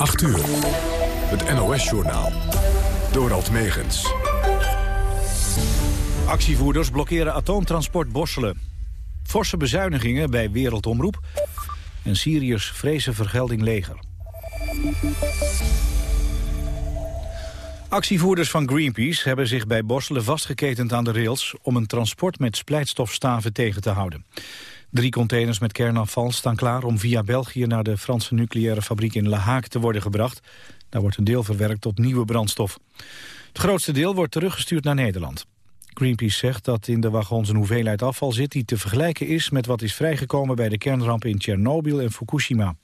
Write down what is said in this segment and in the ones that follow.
8 uur. Het NOS-journaal. Dorald Megens. Actievoerders blokkeren atoomtransport Borselen. Forse bezuinigingen bij Wereldomroep. En Syriërs vrezen vergelding leger. Actievoerders van Greenpeace hebben zich bij Borselen vastgeketend aan de rails... om een transport met splijtstofstaven tegen te houden. Drie containers met kernafval staan klaar om via België... naar de Franse nucleaire fabriek in La Hague te worden gebracht. Daar wordt een deel verwerkt tot nieuwe brandstof. Het grootste deel wordt teruggestuurd naar Nederland. Greenpeace zegt dat in de wagons een hoeveelheid afval zit... die te vergelijken is met wat is vrijgekomen bij de kernrampen in Tsjernobyl en Fukushima.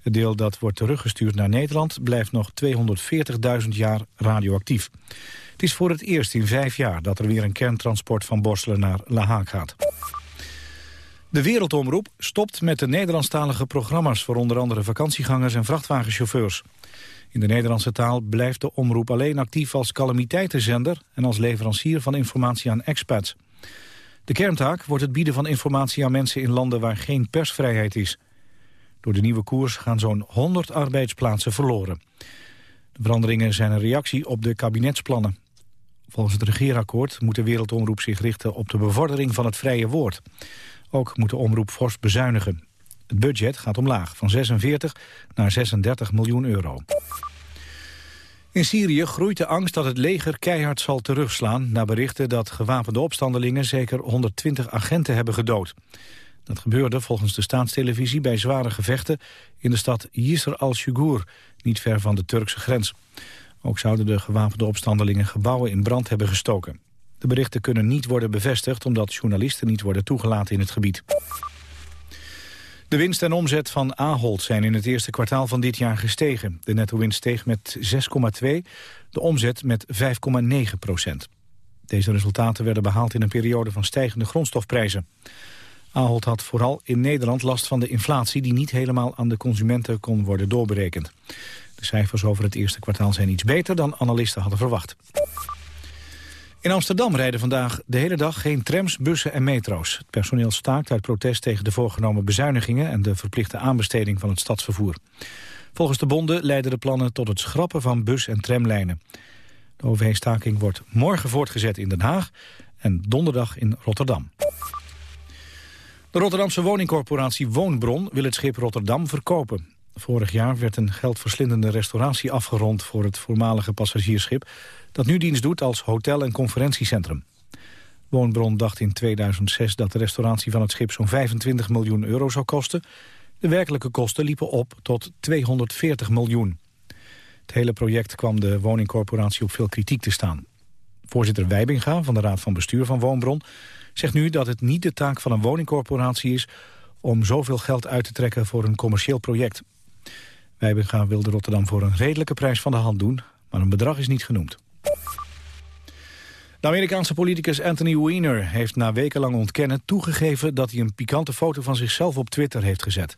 Het deel dat wordt teruggestuurd naar Nederland blijft nog 240.000 jaar radioactief. Het is voor het eerst in vijf jaar dat er weer een kerntransport van Borselen naar La Hague gaat. De Wereldomroep stopt met de Nederlandstalige programma's... voor onder andere vakantiegangers en vrachtwagenchauffeurs. In de Nederlandse taal blijft de omroep alleen actief als calamiteitenzender... en als leverancier van informatie aan expats. De kerntaak wordt het bieden van informatie aan mensen in landen waar geen persvrijheid is. Door de nieuwe koers gaan zo'n 100 arbeidsplaatsen verloren. De veranderingen zijn een reactie op de kabinetsplannen. Volgens het regeerakkoord moet de Wereldomroep zich richten op de bevordering van het vrije woord. Ook moet de omroep fors bezuinigen. Het budget gaat omlaag, van 46 naar 36 miljoen euro. In Syrië groeit de angst dat het leger keihard zal terugslaan... na berichten dat gewapende opstandelingen zeker 120 agenten hebben gedood. Dat gebeurde volgens de staatstelevisie bij zware gevechten... in de stad Yisr al-Shugur, niet ver van de Turkse grens. Ook zouden de gewapende opstandelingen gebouwen in brand hebben gestoken. De berichten kunnen niet worden bevestigd omdat journalisten niet worden toegelaten in het gebied. De winst en omzet van Ahold zijn in het eerste kwartaal van dit jaar gestegen. De netto-winst steeg met 6,2, de omzet met 5,9 procent. Deze resultaten werden behaald in een periode van stijgende grondstofprijzen. Ahold had vooral in Nederland last van de inflatie... die niet helemaal aan de consumenten kon worden doorberekend. De cijfers over het eerste kwartaal zijn iets beter dan analisten hadden verwacht. In Amsterdam rijden vandaag de hele dag geen trams, bussen en metro's. Het personeel staakt uit protest tegen de voorgenomen bezuinigingen... en de verplichte aanbesteding van het stadsvervoer. Volgens de bonden leiden de plannen tot het schrappen van bus- en tramlijnen. De OV-staking wordt morgen voortgezet in Den Haag en donderdag in Rotterdam. De Rotterdamse woningcorporatie Woonbron wil het schip Rotterdam verkopen. Vorig jaar werd een geldverslindende restauratie afgerond voor het voormalige passagiersschip dat nu dienst doet als hotel- en conferentiecentrum. Woonbron dacht in 2006 dat de restauratie van het schip zo'n 25 miljoen euro zou kosten. De werkelijke kosten liepen op tot 240 miljoen. Het hele project kwam de woningcorporatie op veel kritiek te staan. Voorzitter Wijbinga van de Raad van Bestuur van Woonbron zegt nu dat het niet de taak van een woningcorporatie is om zoveel geld uit te trekken voor een commercieel project. Wijbinga wilde Rotterdam voor een redelijke prijs van de hand doen, maar een bedrag is niet genoemd. De Amerikaanse politicus Anthony Weiner heeft na wekenlang ontkennen toegegeven dat hij een pikante foto van zichzelf op Twitter heeft gezet.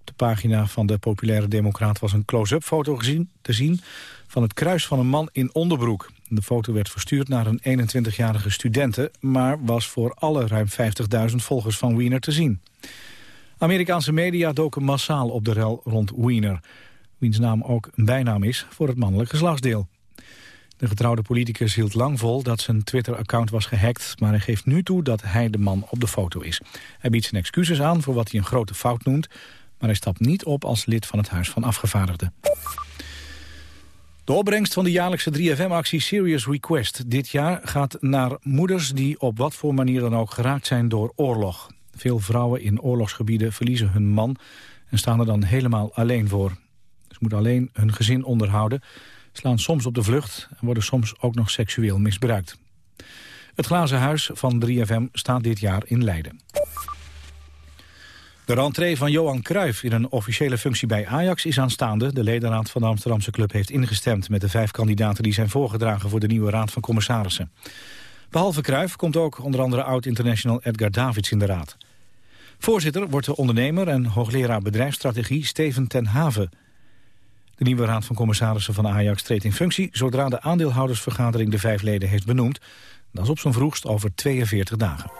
Op de pagina van de populaire democraat was een close-up foto gezien, te zien van het kruis van een man in onderbroek. De foto werd verstuurd naar een 21-jarige studente, maar was voor alle ruim 50.000 volgers van Weiner te zien. Amerikaanse media doken massaal op de rel rond Weiner, wiens naam ook een bijnaam is voor het mannelijk geslachtsdeel. De getrouwde politicus hield lang vol dat zijn Twitter-account was gehackt... maar hij geeft nu toe dat hij de man op de foto is. Hij biedt zijn excuses aan voor wat hij een grote fout noemt... maar hij stapt niet op als lid van het Huis van Afgevaardigden. De opbrengst van de jaarlijkse 3FM-actie Serious Request dit jaar gaat naar moeders die op wat voor manier dan ook geraakt zijn door oorlog. Veel vrouwen in oorlogsgebieden verliezen hun man en staan er dan helemaal alleen voor. Ze moeten alleen hun gezin onderhouden slaan soms op de vlucht en worden soms ook nog seksueel misbruikt. Het glazen huis van 3FM staat dit jaar in Leiden. De rentree van Johan Cruijff in een officiële functie bij Ajax is aanstaande. De ledenraad van de Amsterdamse club heeft ingestemd met de vijf kandidaten die zijn voorgedragen voor de nieuwe raad van commissarissen. Behalve Cruijff komt ook onder andere oud-international Edgar Davids in de raad. Voorzitter wordt de ondernemer en hoogleraar bedrijfsstrategie Steven ten Haven. De nieuwe raad van commissarissen van Ajax treedt in functie... zodra de aandeelhoudersvergadering de vijf leden heeft benoemd. Dat is op zijn vroegst over 42 dagen.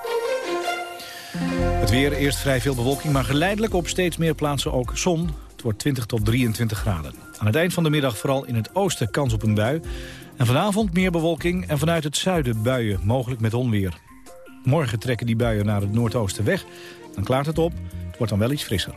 Het weer, eerst vrij veel bewolking, maar geleidelijk op steeds meer plaatsen ook zon. Het wordt 20 tot 23 graden. Aan het eind van de middag vooral in het oosten kans op een bui. En vanavond meer bewolking en vanuit het zuiden buien, mogelijk met onweer. Morgen trekken die buien naar het noordoosten weg. Dan klaart het op. Het wordt dan wel iets frisser.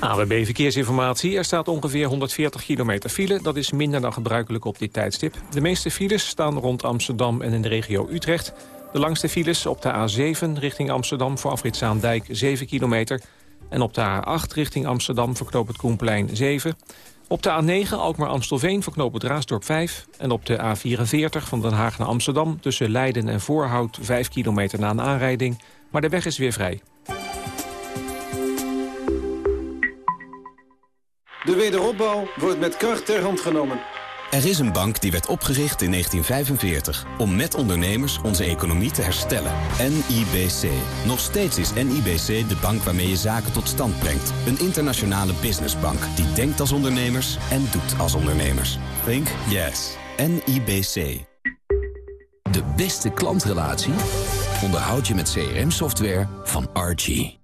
AWB Verkeersinformatie. Er staat ongeveer 140 kilometer file. Dat is minder dan gebruikelijk op dit tijdstip. De meeste files staan rond Amsterdam en in de regio Utrecht. De langste files op de A7 richting Amsterdam voor afrit Zaandijk 7 kilometer. En op de A8 richting Amsterdam voor het Koenplein 7. Op de A9 Alkmaar-Amstelveen voor knooppunt Raasdorp 5. En op de A44 van Den Haag naar Amsterdam tussen Leiden en Voorhout 5 kilometer na een aanrijding. Maar de weg is weer vrij. De wederopbouw wordt met kracht ter hand genomen. Er is een bank die werd opgericht in 1945 om met ondernemers onze economie te herstellen. NIBC. Nog steeds is NIBC de bank waarmee je zaken tot stand brengt. Een internationale businessbank die denkt als ondernemers en doet als ondernemers. Think yes. NIBC. De beste klantrelatie onderhoud je met CRM-software van Archie.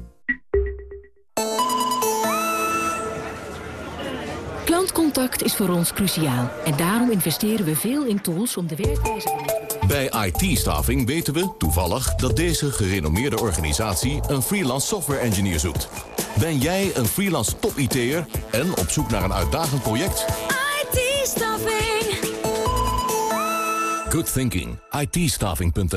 Klantcontact is voor ons cruciaal. En daarom investeren we veel in tools om de werkwijze Bij IT-staffing weten we, toevallig, dat deze gerenommeerde organisatie een freelance software engineer zoekt. Ben jij een freelance top-IT'er en op zoek naar een uitdagend project? IT-staffing. Good thinking. it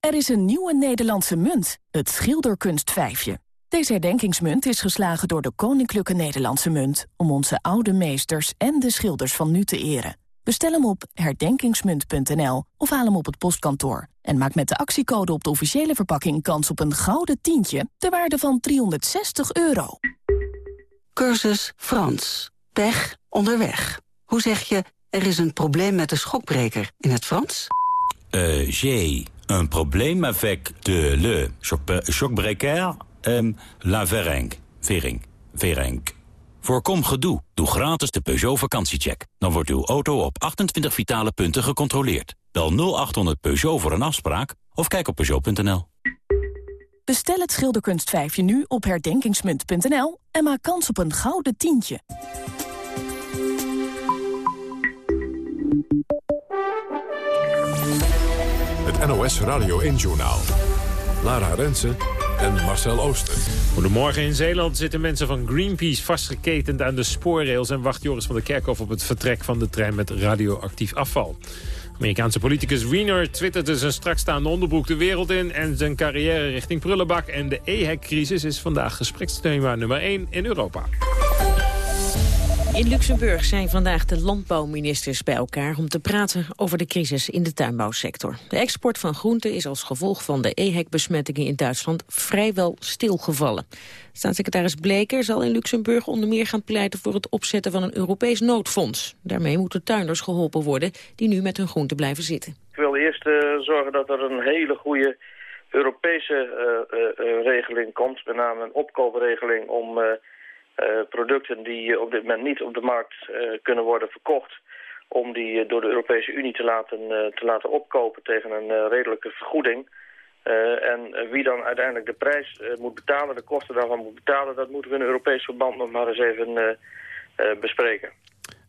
Er is een nieuwe Nederlandse munt, het schilderkunstvijfje. Deze herdenkingsmunt is geslagen door de Koninklijke Nederlandse Munt... om onze oude meesters en de schilders van nu te eren. Bestel hem op herdenkingsmunt.nl of haal hem op het postkantoor. En maak met de actiecode op de officiële verpakking kans op een gouden tientje... ter waarde van 360 euro. Cursus Frans. Pech onderweg. Hoe zeg je, er is een probleem met de schokbreker in het Frans? Euh, j'ai un problème avec de le chocbreker Um, la Verenk. Vering. Verenk. Voorkom gedoe. Doe gratis de Peugeot vakantiecheck. Dan wordt uw auto op 28 vitale punten gecontroleerd. Bel 0800 Peugeot voor een afspraak of kijk op Peugeot.nl. Bestel het schilderkunstvijfje nu op herdenkingsmunt.nl en maak kans op een gouden tientje. Het NOS Radio 1 Journaal. Lara Rensen en Marcel Ooster. Goedemorgen. In Zeeland zitten mensen van Greenpeace vastgeketend aan de spoorrails... en wacht Joris van der Kerkhof op het vertrek van de trein met radioactief afval. Amerikaanse politicus Wiener twitterde zijn strak staande onderbroek de wereld in... en zijn carrière richting prullenbak. En de EHEC-crisis is vandaag gespreksthema nummer 1 in Europa. In Luxemburg zijn vandaag de landbouwministers bij elkaar om te praten over de crisis in de tuinbouwsector. De export van groenten is als gevolg van de EHEC-besmettingen in Duitsland vrijwel stilgevallen. Staatssecretaris Bleker zal in Luxemburg onder meer gaan pleiten voor het opzetten van een Europees noodfonds. Daarmee moeten tuinders geholpen worden die nu met hun groenten blijven zitten. Ik wil eerst uh, zorgen dat er een hele goede Europese uh, uh, regeling komt, met name een opkoopregeling om eh, producten die op dit moment niet op de markt eh, kunnen worden verkocht om die eh, door de Europese Unie te laten, te laten opkopen tegen een redelijke vergoeding. en wie dan uiteindelijk de prijs moet betalen, de kosten daarvan moet betalen... dat moeten we in Europees verband nog maar eens even bespreken.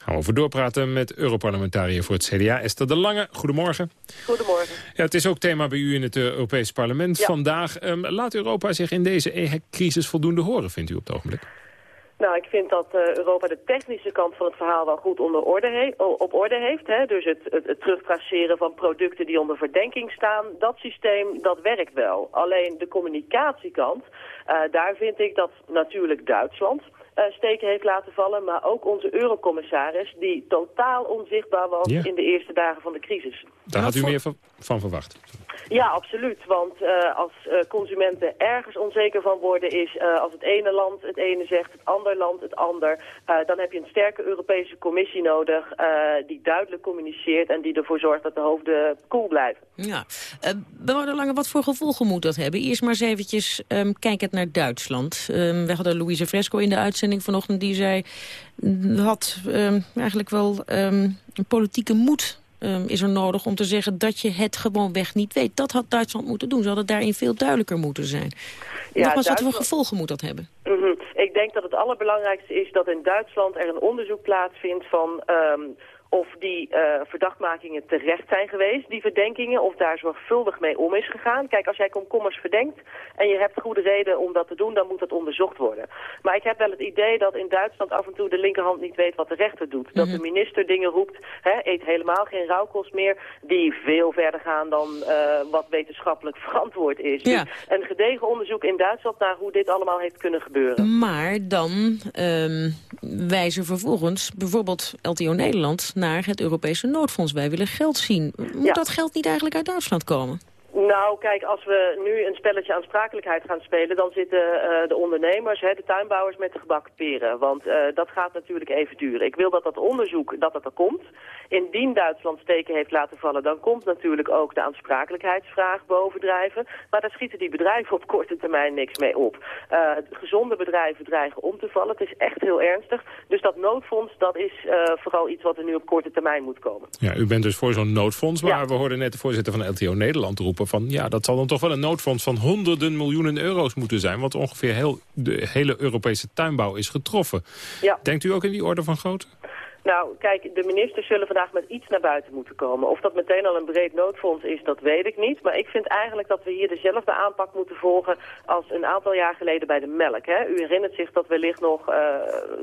Gaan we over doorpraten met Europarlementariër voor het CDA, Esther de Lange. Goedemorgen. Goedemorgen. Ja, het is ook thema bij u in het Europees Parlement vandaag. Um, laat Europa zich in deze EHEC-crisis voldoende horen, vindt u op het ogenblik? Nou, ik vind dat uh, Europa de technische kant van het verhaal wel goed onder orde op orde heeft. Hè? Dus het, het, het terugtraceren van producten die onder verdenking staan, dat systeem, dat werkt wel. Alleen de communicatiekant, uh, daar vind ik dat natuurlijk Duitsland eh, steken heeft laten vallen, maar ook onze eurocommissaris die totaal onzichtbaar was Ja. in de eerste dagen van de crisis. Daar had u meer van, van verwacht. Ja, absoluut. Want eh, als eh, consumenten ergens onzeker van worden is eh, als het ene land het ene zegt, het andere land het ander, eh, dan heb je een sterke Europese commissie nodig eh, die duidelijk communiceert en die ervoor zorgt dat de hoofden koel blijven. Ja. Uh, Lange, wat voor gevolgen moet dat hebben? Eerst maar eens eventjes um, kijkend naar Duitsland. Um, we hadden Louise Fresco in de uitzending vanochtend die zei... had um, eigenlijk wel een politieke moed um, is er nodig om te zeggen dat je het gewoon weg niet weet. Dat had Duitsland moeten doen. Ze hadden daarin veel duidelijker moeten zijn. Ja, Nogmaals, wat voor gevolgen moet dat hebben? Mm -hmm. Ik denk dat het allerbelangrijkste is dat in Duitsland er een onderzoek plaatsvindt van... Um, of die uh, verdachtmakingen terecht zijn geweest, die verdenkingen, of daar zorgvuldig mee om is gegaan. Kijk, als jij komkommers verdenkt en je hebt goede reden om dat te doen, dan moet dat onderzocht worden. Maar ik heb wel het idee dat in Duitsland af en toe de linkerhand niet weet wat de rechter doet. Dat de minister dingen roept, hè, eet helemaal geen rauwkost meer, die veel verder gaan dan uh, wat wetenschappelijk verantwoord is. Ja. Dus een gedegen onderzoek in Duitsland naar hoe dit allemaal heeft kunnen gebeuren. Maar dan um, wijzen vervolgens bijvoorbeeld LTO Nederland naar het Europese noodfonds. Wij willen geld zien. Moet Ja. dat geld niet eigenlijk uit Duitsland komen? Nou, kijk, als we nu een spelletje aansprakelijkheid gaan spelen... dan zitten uh, de ondernemers, hè, de tuinbouwers met de gebakken peren. Want uh, dat gaat natuurlijk even duren. Ik wil dat dat onderzoek, dat dat er komt. Indien Duitsland steken heeft laten vallen... dan komt natuurlijk ook de aansprakelijkheidsvraag bovendrijven. Maar daar schieten die bedrijven op korte termijn niks mee op. Uh, gezonde bedrijven dreigen om te vallen. Het is echt heel ernstig. Dus dat noodfonds, dat is vooral iets wat er nu op korte termijn moet komen. Ja, u bent dus voor zo'n noodfonds. Maar ja. we hoorden net de voorzitter van LTO Nederland roepen van... ja, dat zal dan toch wel een noodfonds van honderden miljoenen euro's moeten zijn... want ongeveer heel, de hele Europese tuinbouw is getroffen. Ja. Denkt u ook in die orde van grootte? Nou, kijk, de ministers zullen vandaag met iets naar buiten moeten komen. Of dat meteen al een breed noodfonds is, dat weet ik niet. Maar ik vind eigenlijk dat we hier dezelfde aanpak moeten volgen als een aantal jaar geleden bij de melk. Hè? U herinnert zich dat wellicht nog uh,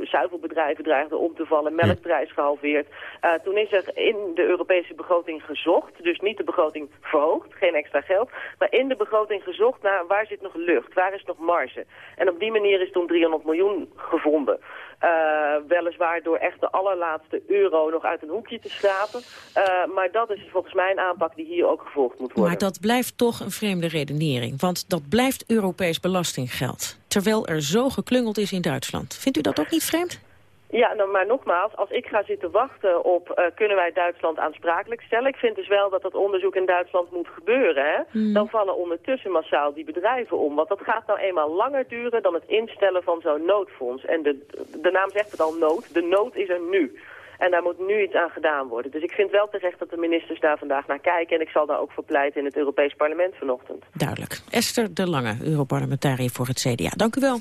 zuivelbedrijven dreigden om te vallen, melkprijs gehalveerd. Uh, toen is er in de Europese begroting gezocht, dus niet de begroting verhoogd, geen extra geld, maar in de begroting gezocht naar waar zit nog lucht, waar is nog marge. En op die manier is toen 300 miljoen gevonden. Uh, weliswaar door echt de allerlaatste euro nog uit een hoekje te schrapen. Uh, maar dat is volgens mij een aanpak die hier ook gevolgd moet worden. Maar dat blijft toch een vreemde redenering. Want dat blijft Europees belastinggeld. Terwijl er zo geklungeld is in Duitsland. Vindt u dat ook niet vreemd? Ja, nou, maar nogmaals, als ik ga zitten wachten op uh, kunnen wij Duitsland aansprakelijk stellen. Ik vind dus wel dat dat onderzoek in Duitsland moet gebeuren. Hè? Hmm. Dan vallen ondertussen massaal die bedrijven om. Want dat gaat nou eenmaal langer duren dan het instellen van zo'n noodfonds. En de, de naam zegt het al nood. De nood is er nu. En daar moet nu iets aan gedaan worden. Dus ik vind wel terecht dat de ministers daar vandaag naar kijken. En ik zal daar ook voor pleiten in het Europees Parlement vanochtend. Duidelijk. Esther De Lange, Europarlementariër voor het CDA. Dank u wel.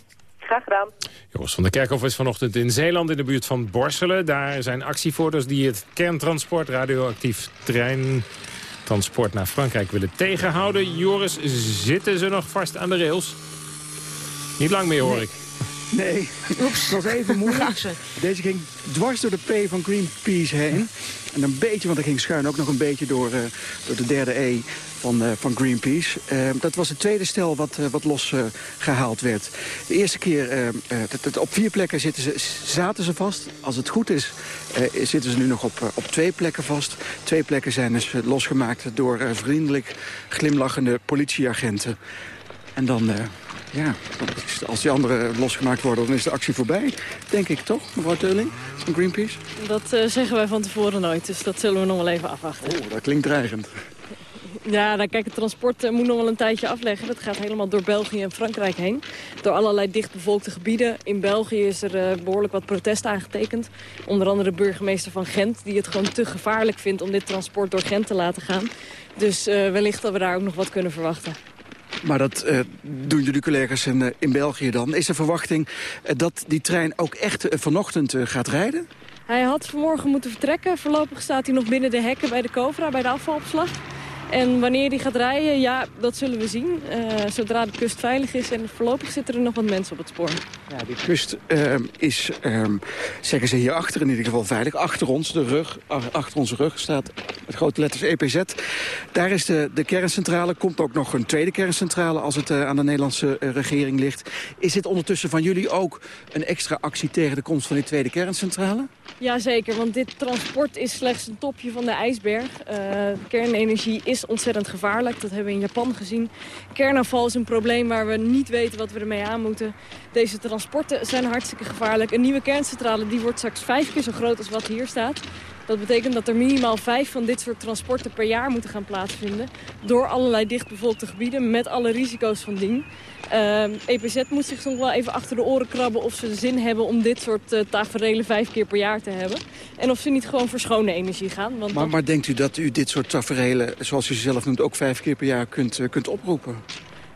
Graag gedaan. Joris van der Kerkhof is vanochtend in Zeeland in de buurt van Borselen. Daar zijn actievoerders die het kerntransport, radioactief treintransport naar Frankrijk willen tegenhouden. Joris, zitten ze nog vast aan de rails? Niet lang meer hoor ik. Nee, Oeps. nog even moeilijk. Deze ging dwars door de P van Greenpeace heen. En een beetje, want er ging schuin ook nog een beetje door, uh, door de derde E van, uh, van Greenpeace. Uh, dat was het tweede stel wat, wat losgehaald werd. De eerste keer, op vier plekken zitten ze, zaten ze vast. Als het goed is, zitten ze nu nog op, op twee plekken vast. Twee plekken zijn dus losgemaakt door vriendelijk glimlachende politieagenten. En dan... Ja, als die anderen losgemaakt worden, dan is de actie voorbij. Denk ik toch, mevrouw Teuling van Greenpeace? Dat uh, zeggen wij van tevoren nooit, dus dat zullen we nog wel even afwachten. Oh, dat klinkt dreigend. Ja, nou kijk, het transport uh, moet nog wel een tijdje afleggen. Dat gaat helemaal door België en Frankrijk heen. Door allerlei dichtbevolkte gebieden. In België is er uh, behoorlijk wat protest aangetekend. Onder andere de burgemeester van Gent... die het gewoon te gevaarlijk vindt om dit transport door Gent te laten gaan. Dus wellicht dat we daar ook nog wat kunnen verwachten. Maar dat uh, doen jullie collega's in, uh, in België dan. Is de verwachting uh, dat die trein ook echt vanochtend gaat rijden? Hij had vanmorgen moeten vertrekken. Voorlopig staat hij nog binnen de hekken bij de Covra, bij de afvalopslag. En wanneer die gaat rijden, ja, dat zullen we zien. Uh, zodra de kust veilig is en voorlopig zitten er nog wat mensen op het spoor. Ja, die kust uh, is, um, zeggen ze hierachter in ieder geval veilig. Achter ons, de rug, achter onze rug staat met grote letters EPZ. Daar is de, de kerncentrale. Komt ook nog een tweede kerncentrale als het uh, aan de Nederlandse regering ligt. Is dit ondertussen van jullie ook een extra actie tegen de komst van die tweede kerncentrale? Jazeker, want dit transport is slechts een topje van de ijsberg. kernenergie is ontzettend gevaarlijk. Dat hebben we in Japan gezien. Kernafval is een probleem waar we niet weten wat we ermee aan moeten. Deze transporten zijn hartstikke gevaarlijk. Een nieuwe kerncentrale die wordt straks vijf keer zo groot als wat hier staat. Dat betekent dat er minimaal vijf van dit soort transporten per jaar moeten gaan plaatsvinden. Door allerlei dichtbevolkte gebieden met alle risico's van dien. Uh, ehm, EPZ moet zich soms wel even achter de oren krabben of ze zin hebben om dit soort uh, taferelen vijf keer per jaar te hebben. En of ze niet gewoon voor schone energie gaan. Want maar, maar denkt u dat u dit soort taferelen, zoals u ze zelf noemt, ook vijf keer per jaar kunt, uh, kunt oproepen?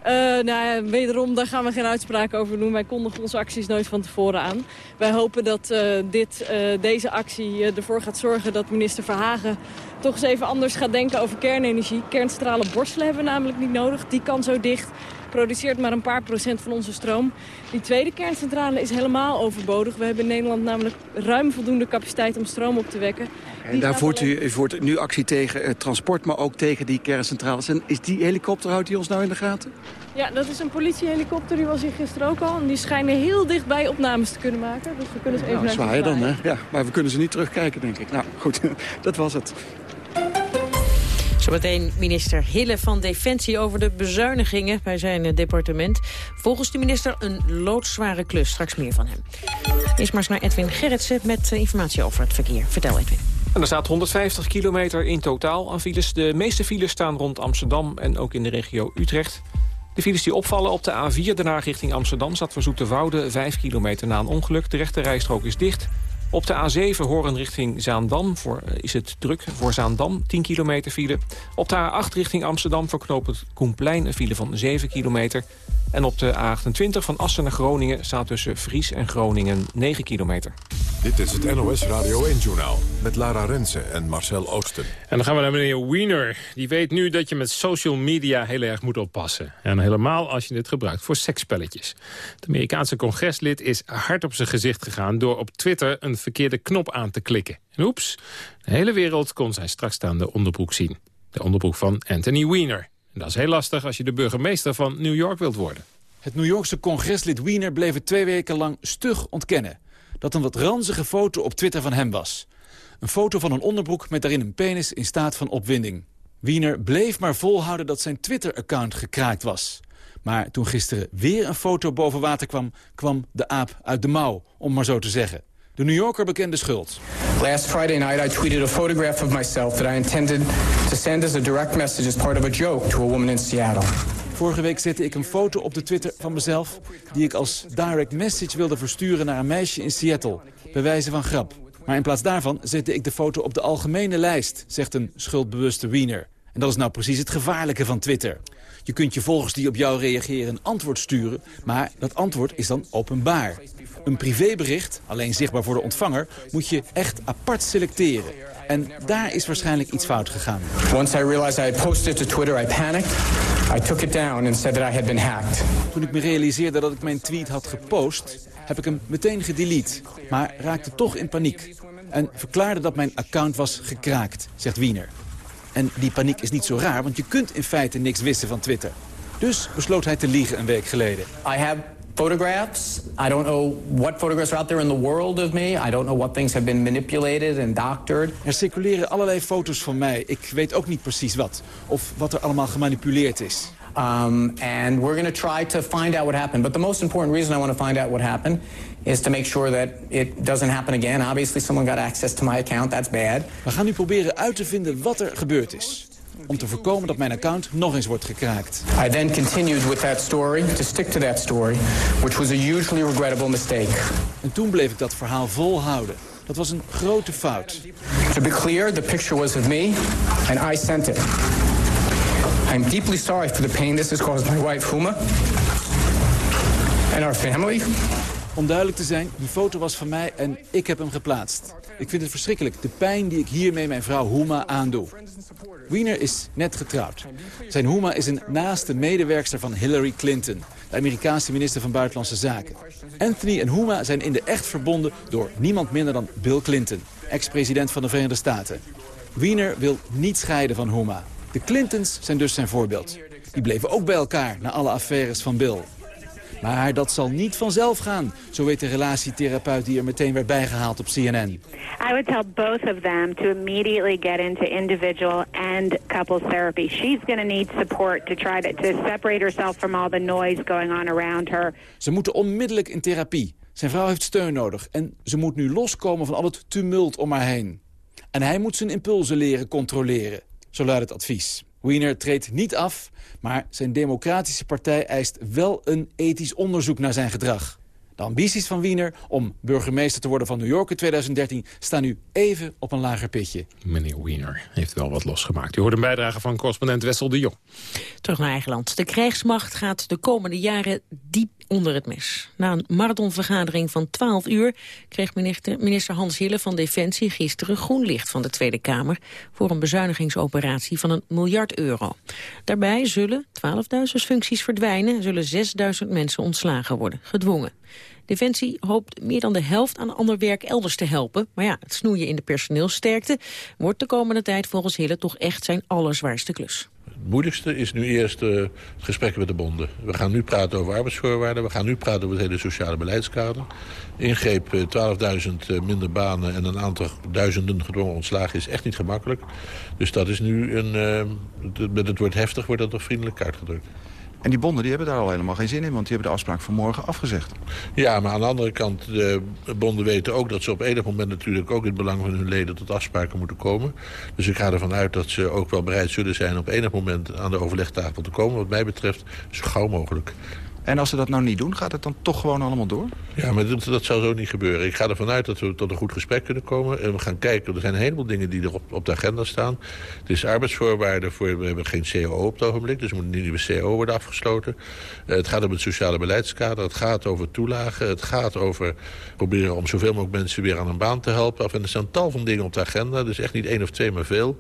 Uh, nou ja, wederom, daar gaan we geen uitspraak over doen. Wij kondigen onze acties nooit van tevoren aan. Wij hopen dat uh, dit, uh, deze actie ervoor gaat zorgen dat minister Verhagen toch eens even anders gaat denken over kernenergie. Kerncentrale borstelen hebben we namelijk niet nodig. Die kan zo dicht produceert maar een paar procent van onze stroom. Die tweede kerncentrale is helemaal overbodig. We hebben in Nederland namelijk ruim voldoende capaciteit om stroom op te wekken. En daar voert u, u voert nu actie tegen het transport, maar ook tegen die kerncentrales. En is die helikopter, houdt die ons nou in de gaten? Ja, dat is een politiehelikopter. Die was hier gisteren ook al. En die schijnen heel dichtbij opnames te kunnen maken. Dus we kunnen ze even nou, naar dan, hè? Ja, maar we kunnen ze niet terugkijken, denk ik. Nou, goed, dat was het. Zometeen minister Hille van Defensie over de bezuinigingen bij zijn departement. Volgens de minister een loodzware klus. Straks meer van hem. Eerst maar eens naar Edwin Gerritsen met informatie over het verkeer. Vertel Edwin. Er staat 150 kilometer in totaal aan files. De meeste files staan rond Amsterdam en ook in de regio Utrecht. De files die opvallen op de A4 daarna richting Amsterdam... staat voor Zoeterwoude 5 kilometer na een ongeluk. De rechte rijstrook is dicht. Op de A7 Horen richting Zaandam voor, eh, is het druk voor Zaandam, 10 kilometer file. Op de A8 richting Amsterdam verknoopt het Koenplein een file van 7 kilometer. En op de A28 van Assen naar Groningen staat tussen Vries en Groningen 9 kilometer. Dit is het NOS Radio 1-journaal met Lara Rensen en Marcel Oosten. En dan gaan we naar meneer Wiener. Die weet nu dat je met social media heel erg moet oppassen. En helemaal als je het gebruikt voor seksspelletjes. Het Amerikaanse congreslid is hard op zijn gezicht gegaan... door op Twitter een verkeerde knop aan te klikken. En oeps, de hele wereld kon zijn strakstaande onderbroek zien. De onderbroek van Anthony Weiner. En dat is heel lastig als je de burgemeester van New York wilt worden. Het New Yorkse congreslid Wiener bleef het twee weken lang stug ontkennen... dat een wat ranzige foto op Twitter van hem was. Een foto van een onderbroek met daarin een penis in staat van opwinding. Wiener bleef maar volhouden dat zijn Twitter-account gekraakt was. Maar toen gisteren weer een foto boven water kwam... kwam de aap uit de mouw, om maar zo te zeggen. De New Yorker bekende schuld. Last Friday night I tweeted a photograph of myself that I intended to send as a direct message as part of a joke to a woman in Seattle. Vorige week zette ik een foto op de Twitter van mezelf... die ik als direct message wilde versturen naar een meisje in Seattle. Bij wijze van grap. Maar in plaats daarvan zette ik de foto op de algemene lijst... zegt een schuldbewuste wiener. En dat is nou precies het gevaarlijke van Twitter. Je kunt je volgers die op jou reageren een antwoord sturen... maar dat antwoord is dan openbaar. Een privébericht, alleen zichtbaar voor de ontvanger, moet je echt apart selecteren. En daar is waarschijnlijk iets fout gegaan. Once I realized I had posted to Twitter, I panicked. I took it down and said that I had been hacked. Toen ik me realiseerde dat ik mijn tweet had gepost, heb ik hem meteen gedelete. Maar raakte toch in paniek. En verklaarde dat mijn account was gekraakt, zegt Wiener. En die paniek is niet zo raar, want je kunt in feite niks wissen van Twitter. Dus besloot hij te liegen een week geleden. I have photographs. I don't know what photographs are out there in the world of me. I don't know what things have been manipulated and doctored. Er circuleren allerlei foto's van mij. Ik weet ook niet precies wat. Of wat er allemaal gemanipuleerd is. Um, and we're going to try to find out what happened. But the most important reason I want to find out what happened is to make sure that it doesn't happen again. Obviously someone got access to my account. That's bad. We gaan nu proberen uit te vinden wat er gebeurd is om te voorkomen dat mijn account nog eens wordt gekraakt. I then continued with that story, to stick to that story, which was a hugely regrettable mistake. En toen bleef ik dat verhaal volhouden. Dat was een grote fout. To be clear, the picture was of me, and I sent it. I'm deeply sorry for the pain this has caused my wife, Huma, and our family. Om duidelijk te zijn, die foto was van mij en ik heb hem geplaatst. Ik vind het verschrikkelijk, de pijn die ik hiermee mijn vrouw Hoema aandoe. Wiener is net getrouwd. Zijn Hoema is een naaste medewerkster van Hillary Clinton... de Amerikaanse minister van Buitenlandse Zaken. Anthony en Hoema zijn in de echt verbonden door niemand minder dan Bill Clinton... ex-president van de Verenigde Staten. Wiener wil niet scheiden van Hoema. De Clintons zijn dus zijn voorbeeld. Die bleven ook bij elkaar na alle affaires van Bill. Maar dat zal niet vanzelf gaan, zo weet de relatietherapeut die er meteen werd bijgehaald op CNN. I would tell both of them to immediately get into individual and couples therapy. She's going to need support to try to, to separate herself from all the noise going on around her. Ze moeten onmiddellijk in therapie. Zijn vrouw heeft steun nodig en ze moet nu loskomen van al het tumult om haar heen. En hij moet zijn impulsen leren controleren, zo luidt het advies. Wiener treedt niet af, maar zijn democratische partij eist wel een ethisch onderzoek naar zijn gedrag. De ambities van Wiener om burgemeester te worden van New York in 2013 staan nu even op een lager pitje. Meneer Wiener heeft wel wat losgemaakt. U hoort een bijdrage van correspondent Wessel de Jong. Terug naar eigen land. De krijgsmacht gaat de komende jaren diep onder het mes. Na een marathonvergadering van 12 uur kreeg minister, Hans Hille van Defensie gisteren groen licht van de Tweede Kamer voor een bezuinigingsoperatie van een miljard euro. Daarbij zullen 12.000 functies verdwijnen en zullen 6.000 mensen ontslagen worden, gedwongen. Defensie hoopt meer dan de helft aan ander werk elders te helpen. Maar ja, het snoeien in de personeelsterkte wordt de komende tijd volgens Hille toch echt zijn allerzwaarste klus. Het moeilijkste is nu eerst uh, het gesprek met de bonden. We gaan nu praten over arbeidsvoorwaarden. We gaan nu praten over het hele sociale beleidskader. Ingreep 12.000 uh, minder banen en een aantal duizenden gedwongen ontslagen is echt niet gemakkelijk. Dus dat is nu een, met het woord heftig wordt dat nog vriendelijk uitgedrukt. En die bonden die hebben daar al helemaal geen zin in, want die hebben de afspraak van morgen afgezegd. Ja, maar aan de andere kant, de bonden weten ook dat ze op enig moment natuurlijk ook in het belang van hun leden tot afspraken moeten komen. Dus ik ga ervan uit dat ze ook wel bereid zullen zijn op enig moment aan de overlegtafel te komen. Wat mij betreft zo gauw mogelijk. En als ze dat nou niet doen, gaat het dan toch gewoon allemaal door? Ja, maar dat, dat zal zo niet gebeuren. Ik ga ervan uit dat we tot een goed gesprek kunnen komen. En we gaan kijken, er zijn een heleboel dingen die er op, de agenda staan. Het is arbeidsvoorwaarden, voor, we hebben geen CAO op het ogenblik. Dus er moet een nieuwe CAO worden afgesloten. Uh, het gaat om het sociale beleidskader. Het gaat over toelagen. Het gaat over proberen om zoveel mogelijk mensen weer aan een baan te helpen. En er staan tal van dingen op de agenda. Dus echt niet één of twee, maar veel.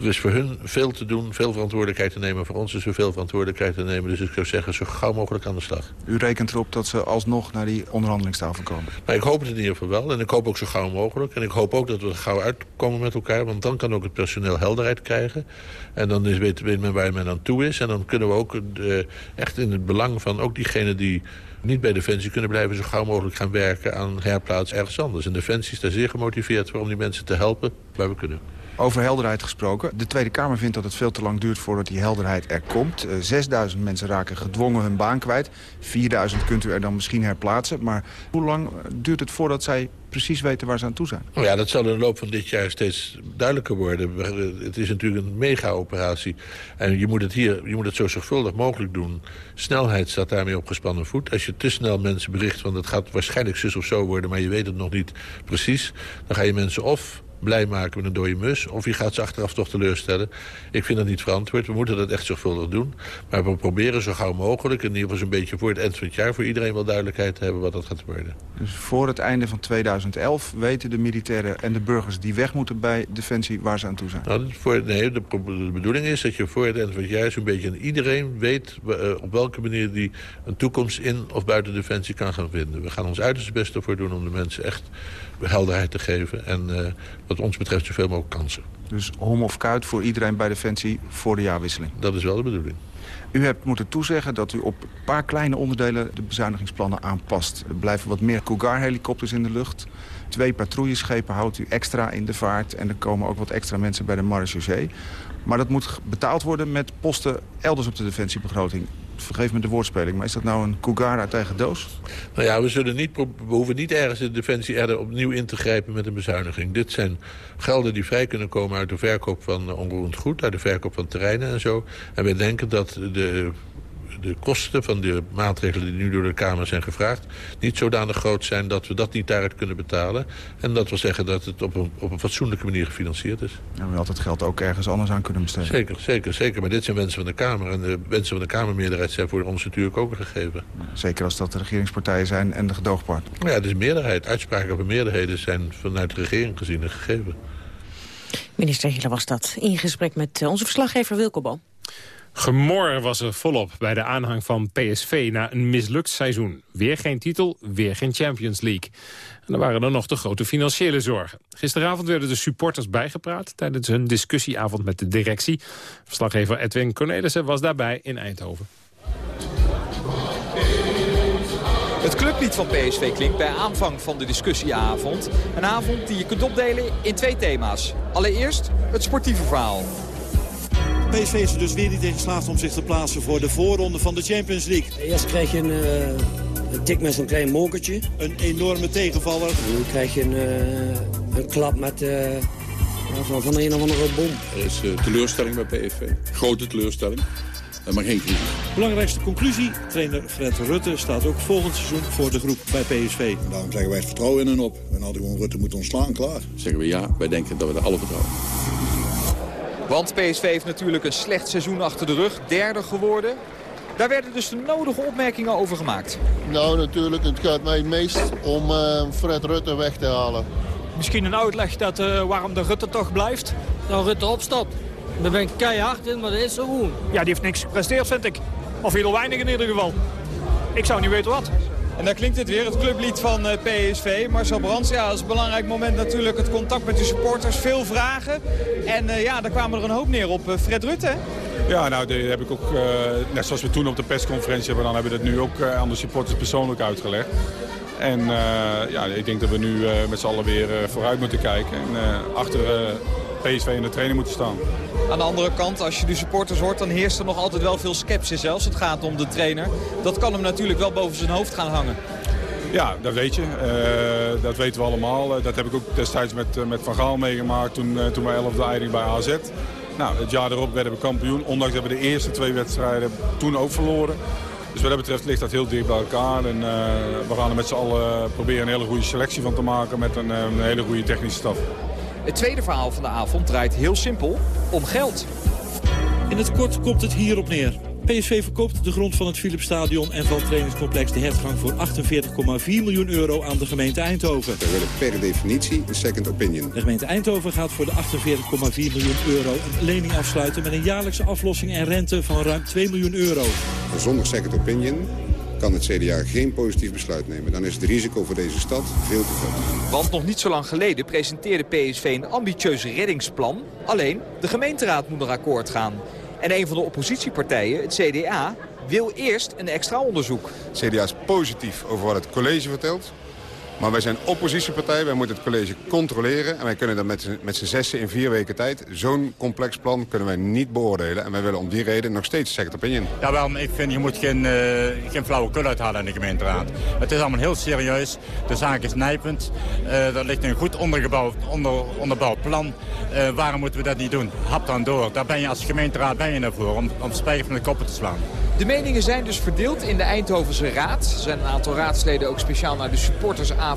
Er is voor hun veel te doen, veel verantwoordelijkheid te nemen. Voor ons is er veel verantwoordelijkheid te nemen. Dus ik zou zeggen, zo gauw mogelijk aan de slag. U rekent erop dat ze alsnog naar die onderhandelingstafel komen? Maar ik hoop het in ieder geval wel. En ik hoop ook zo gauw mogelijk. En ik hoop ook dat we er gauw uitkomen met elkaar. Want dan kan ook het personeel helderheid krijgen. En dan is, weet, weet men waar men aan toe is. En dan kunnen we ook uh, echt in het belang van ook diegenen die niet bij Defensie kunnen blijven... zo gauw mogelijk gaan werken aan herplaats ergens anders. En Defensie is daar zeer gemotiveerd voor om die mensen te helpen waar we kunnen. Over helderheid gesproken. De Tweede Kamer vindt dat het veel te lang duurt voordat die helderheid er komt. Uh, 6000 mensen raken gedwongen hun baan kwijt. 4000 kunt u er dan misschien herplaatsen. Maar hoe lang duurt het voordat zij precies weten waar ze aan toe zijn? Nou ja, dat zal in de loop van dit jaar steeds duidelijker worden. Het is natuurlijk een mega-operatie. En je moet, het hier, je moet het zo zorgvuldig mogelijk doen. Snelheid staat daarmee op gespannen voet. Als je te snel mensen bericht, want het gaat waarschijnlijk zus of zo worden... maar je weet het nog niet precies, dan ga je mensen of blij maken met een dode mus... of je gaat ze achteraf toch teleurstellen. Ik vind dat niet verantwoord. We moeten dat echt zorgvuldig doen. Maar we proberen zo gauw mogelijk... in ieder geval zo'n beetje voor het eind van het jaar... voor iedereen wel duidelijkheid te hebben wat dat gaat worden. Dus voor het einde van 2011 weten de militairen en de burgers... die weg moeten bij Defensie waar ze aan toe zijn? Nou, voor, nee, de, de, bedoeling is dat je voor het eind van het jaar... zo'n beetje iedereen weet uh, op welke manier die een toekomst in of buiten Defensie kan gaan vinden. We gaan ons uiterste best ervoor doen om de mensen echt helderheid te geven. En uh, wat ons betreft zoveel mogelijk kansen. Dus hom of kuit voor iedereen bij Defensie voor de jaarwisseling? Dat is wel de bedoeling. U hebt moeten toezeggen dat u op een paar kleine onderdelen de bezuinigingsplannen aanpast. Er blijven wat meer Cougar-helikopters in de lucht. Twee patrouilleschepen houdt u extra in de vaart. En er komen ook wat extra mensen bij de marechaussee. Maar dat moet betaald worden met posten elders op de defensiebegroting vergeef me de woordspeling, maar is dat nou een Cougar uit eigen doos? Nou ja, we, zullen niet, we hoeven niet ergens de Defensie er opnieuw in te grijpen met een bezuiniging. Dit zijn gelden die vrij kunnen komen uit de verkoop van onroerend goed, uit de verkoop van terreinen en zo. En we denken dat de de kosten van de maatregelen die nu door de Kamer zijn gevraagd... niet zodanig groot zijn dat we dat niet daaruit kunnen betalen. En dat wil zeggen dat het op een, op een fatsoenlijke manier gefinancierd is. En we hadden het geld ook ergens anders aan kunnen besteden. Zeker, zeker, zeker. Maar dit zijn wensen van de Kamer. En de wensen van de Kamermeerderheid zijn voor ons natuurlijk ook een gegeven. Zeker als dat de regeringspartijen zijn en de gedoogpartner. Ja, het is meerderheid. Uitspraken van meerderheden zijn vanuit de regering gezien een gegeven. Minister Hille was dat in gesprek met eh, onze verslaggever Wilco Boom. Gemor was er volop bij de aanhang van PSV na een mislukt seizoen. Weer geen titel, weer geen Champions League. En dan waren er nog de grote financiële zorgen. Gisteravond werden de supporters bijgepraat tijdens een discussieavond met de directie. Verslaggever Edwin Cornelissen was daarbij in Eindhoven. Het clublied van PSV klinkt bij aanvang van de discussieavond. Een avond die je kunt opdelen in twee thema's. Allereerst het sportieve verhaal. PSV is er dus weer niet in geslaagd om zich te plaatsen voor de voorronde van de Champions League. Eerst krijg je een, uh, een tik met zo'n klein mokertje. Een enorme tegenvaller. En dan krijg je een, uh, een klap met, uh, van, van een of andere bom. Er is teleurstelling bij PSV. Grote teleurstelling. Maar geen crisis. Belangrijkste conclusie, trainer Fred Rutte staat ook volgend seizoen voor de groep bij PSV. En daarom zeggen wij het vertrouwen in hen op. En hadden gewoon Rutte moeten ontslaan, klaar. Zeggen we ja, wij denken dat we er alle vertrouwen want PSV heeft natuurlijk een slecht seizoen achter de rug. Derde geworden. Daar werden dus de nodige opmerkingen over gemaakt. Nou, natuurlijk. Het gaat mij het meest om uh, Fred Rutte weg te halen. Misschien een uitleg dat, uh, waarom de Rutte toch blijft? Nou, Rutte opstapt. Daar ben ik keihard in, maar dat is zo gewoon. Ja, die heeft niks gepresteerd, vind ik. Of heel weinig in ieder geval. Ik zou niet weten wat. En daar klinkt het weer, het clublied van uh, PSV. Marcel Brands, ja, dat is een belangrijk moment natuurlijk. Het contact met de supporters, veel vragen. En uh, ja, daar kwamen er een hoop neer op uh, Fred Rutte. Ja, nou, dat heb ik ook, net zoals we toen op de persconferentie hebben... dan hebben we dat nu ook aan de supporters persoonlijk uitgelegd. En ja, ik denk dat we nu met z'n allen weer vooruit moeten kijken. En achter PSV in de trainer moeten staan. Aan de andere kant, als je de supporters hoort, dan heerst er nog altijd wel veel sceptisch als het gaat om de trainer. Dat kan hem natuurlijk wel boven zijn hoofd gaan hangen. Ja, dat weet je. Uh, dat weten we allemaal. Uh, dat heb ik ook destijds met, met Van Gaal meegemaakt toen, toen wij 11e eindigden bij AZ. Nou, het jaar erop werden we kampioen. Ondanks dat we de eerste twee wedstrijden toen ook verloren. Dus wat dat betreft ligt dat heel dicht bij elkaar. En we gaan er met z'n allen proberen een hele goede selectie van te maken met een, een hele goede technische staf. Het tweede verhaal van de avond draait heel simpel om geld. In het kort komt het hierop neer. PSV verkoopt de grond van het Philipsstadion en van het trainingscomplex De Hertgang voor 48,4 miljoen euro aan de gemeente Eindhoven. We willen per definitie een second opinion. De gemeente Eindhoven gaat voor de 48,4 miljoen euro een lening afsluiten met een jaarlijkse aflossing en rente van ruim 2 miljoen euro. Zonder second opinion kan het CDA geen positief besluit nemen. Dan is het risico voor deze stad veel te groot. Want nog niet zo lang geleden presenteerde PSV een ambitieus reddingsplan. Alleen, de gemeenteraad moet er akkoord gaan. En een van de oppositiepartijen, het CDA, wil eerst een extra onderzoek. Het CDA is positief over wat het college vertelt. Maar wij zijn oppositiepartij, wij moeten het college controleren. En wij kunnen dat met z'n zessen in vier weken tijd. Zo'n complex plan kunnen wij niet beoordelen. En wij willen om die reden nog steeds second opinion. Ja, wel, ik vind je moet geen, uh, geen flauwekul uithalen in de gemeenteraad. Het is allemaal heel serieus. De zaak is nijpend. Uh, er ligt een goed ondergebouwd, onder, onderbouwd plan. Uh, waarom moeten we dat niet doen? Hap dan door. Daar ben je als gemeenteraad ben je ervoor, om, om spijker van de koppen te slaan. De meningen zijn dus verdeeld in de Eindhovense Raad. Er zijn een aantal raadsleden ook speciaal naar de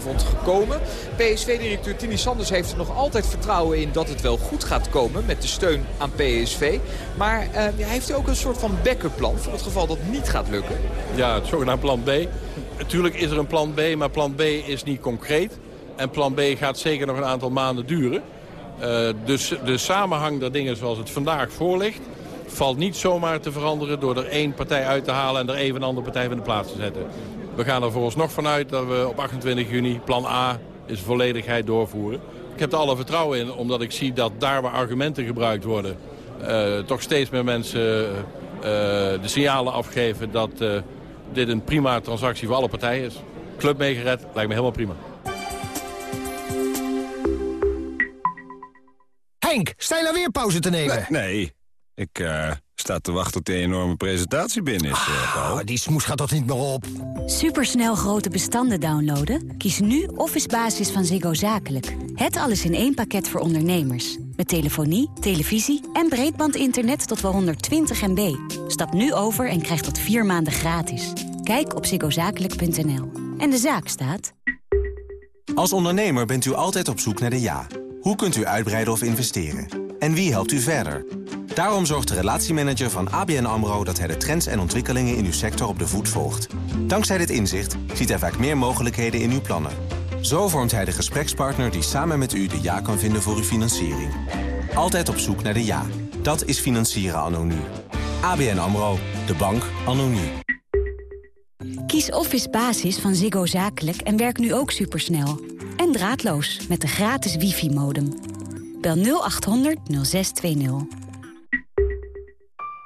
supportersavond gekomen. PSV-directeur Tini Sanders heeft er nog altijd vertrouwen in dat het wel goed gaat komen met de steun aan PSV. Maar uh, hij heeft ook een soort van backup plan voor het geval dat niet gaat lukken. Ja, het zogenaamd plan B. Natuurlijk is er een plan B, maar plan B is niet concreet. En plan B gaat zeker nog een aantal maanden duren. Uh, dus de samenhang der dingen zoals het vandaag voor ligt valt niet zomaar te veranderen door er één partij uit te halen en er even een andere partij van de plaats te zetten. We gaan er vooralsnog vanuit dat we op 28 juni plan A is volledigheid doorvoeren. Ik heb er alle vertrouwen in, omdat ik zie dat daar waar argumenten gebruikt worden... Uh, toch steeds meer mensen uh, de signalen afgeven dat uh, dit een prima transactie voor alle partijen is. Club meegered, lijkt me helemaal prima. Henk, sta je nou weer pauze te nemen? Nee, nee. Ik uh, sta te wachten tot die enorme presentatie binnen is, uh, ah, Die smoes gaat toch niet meer op? Supersnel grote bestanden downloaden? Kies nu Office Basis van Ziggo Zakelijk. Het alles in één pakket voor ondernemers. Met Met telefonie, televisie en breedbandinternet tot wel 120 MB. Stap nu over en krijg dat vier maanden gratis. Kijk op ziggozakelijk.nl. En de zaak staat... Als ondernemer bent u altijd op zoek naar de ja. Hoe kunt u uitbreiden of investeren? En wie helpt u verder? Daarom zorgt de relatiemanager van ABN AMRO... dat hij de trends en ontwikkelingen in uw sector op de voet volgt. Dankzij dit inzicht ziet hij vaak meer mogelijkheden in uw plannen. Zo vormt hij de gesprekspartner die samen met u de ja kan vinden voor uw financiering. Altijd op zoek naar de ja. Dat is financieren anno. ABN AMRO. De bank anno. Kies Office Basis van Ziggo Zakelijk en werk nu ook supersnel. En draadloos met de gratis wifi-modem. Bel 0800 0620.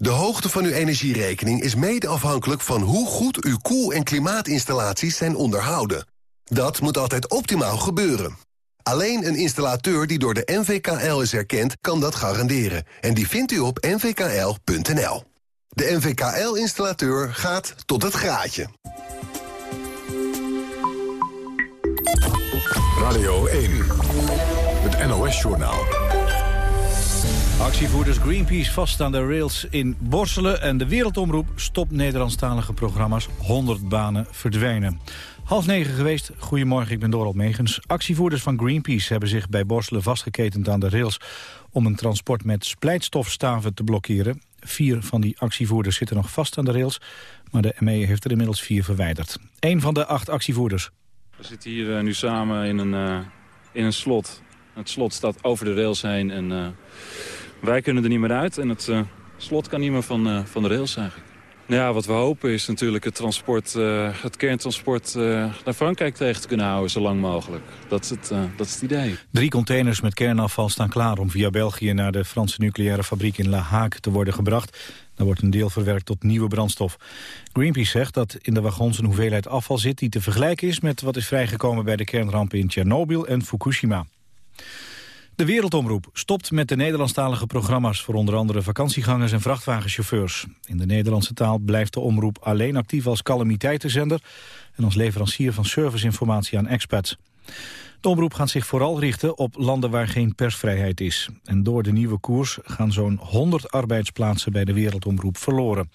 De hoogte van uw energierekening is mede afhankelijk van hoe goed uw koel- en klimaatinstallaties zijn onderhouden. Dat moet altijd optimaal gebeuren. Alleen een installateur die door de NVKL is erkend, kan dat garanderen. En die vindt u op nvkl.nl. De NVKL-installateur gaat tot het graadje. Radio 1, het NOS-journaal. Actievoerders Greenpeace vast aan de rails in Borselen... en de Wereldomroep stopt Nederlandstalige programma's. 100 banen verdwijnen. Half negen geweest. Goedemorgen, ik ben Dorald Megens. Actievoerders van Greenpeace hebben zich bij Borselen vastgeketend aan de rails... om een transport met splijtstofstaven te blokkeren. Vier van die actievoerders zitten nog vast aan de rails... maar de ME heeft er inmiddels vier verwijderd. Eén van de acht actievoerders. We zitten hier uh, nu samen in een, uh, in een slot. Het slot staat over de rails heen en uh, wij kunnen er niet meer uit. En het slot kan niet meer van, van de rails eigenlijk. Nou ja, wat we hopen is natuurlijk het, transport, het kerntransport naar Frankrijk tegen te kunnen houden zo lang mogelijk. Dat is, het, dat is het idee. Drie containers met kernafval staan klaar om via België naar de Franse nucleaire fabriek in La Hague te worden gebracht. Daar wordt een deel verwerkt tot nieuwe brandstof. Greenpeace zegt dat in de wagons een hoeveelheid afval zit... die te vergelijken is met wat is vrijgekomen bij de kernrampen in Tsjernobyl en Fukushima. De Wereldomroep stopt met de Nederlandstalige programma's... voor onder andere vakantiegangers en vrachtwagenchauffeurs. In de Nederlandse taal blijft de omroep alleen actief als calamiteitenzender... en als leverancier van serviceinformatie aan expats. De omroep gaat zich vooral richten op landen waar geen persvrijheid is. En door de nieuwe koers gaan zo'n 100 arbeidsplaatsen bij de Wereldomroep verloren.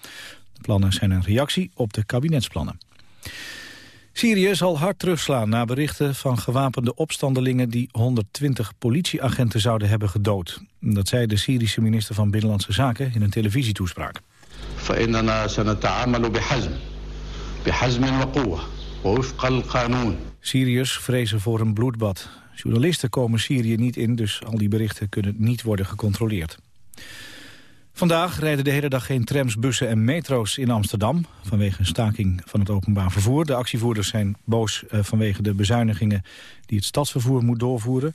De plannen zijn een reactie op de kabinetsplannen. Syrië zal hard terugslaan na berichten van gewapende opstandelingen... die 120 politieagenten zouden hebben gedood. Dat zei de Syrische minister van Binnenlandse Zaken in een televisietoespraak. Syriërs vrezen voor een bloedbad. Journalisten komen Syrië niet in, dus al die berichten kunnen niet worden gecontroleerd. Vandaag rijden de hele dag geen trams, bussen en metro's in Amsterdam... vanwege een staking van het openbaar vervoer. De actievoerders zijn boos uh, vanwege de bezuinigingen... die het stadsvervoer moet doorvoeren.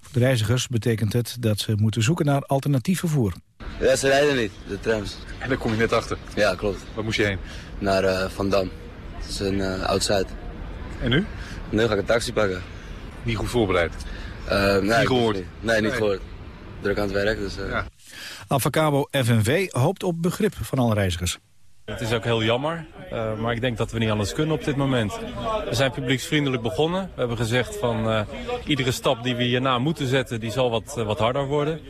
Voor de reizigers betekent het dat ze moeten zoeken naar alternatief vervoer. Ja, ze rijden niet, de trams. En daar kom je net achter? Ja, klopt. Waar moest je heen? Naar uh, Van Dam. Dat is een uh, Oud-Zuid. En nu? Nu ga ik een taxi pakken. Niet goed voorbereid? nee, niet gehoord? Niet. Nee, niet nee. gehoord. Druk aan het werk, dus... Ja. Avacabo FNV hoopt op begrip van alle reizigers. Het is ook heel jammer, uh, maar ik denk dat we niet alles kunnen op dit moment. We zijn publieksvriendelijk begonnen. We hebben gezegd van uh, iedere stap die we hierna moeten zetten, die zal wat, uh, wat harder worden.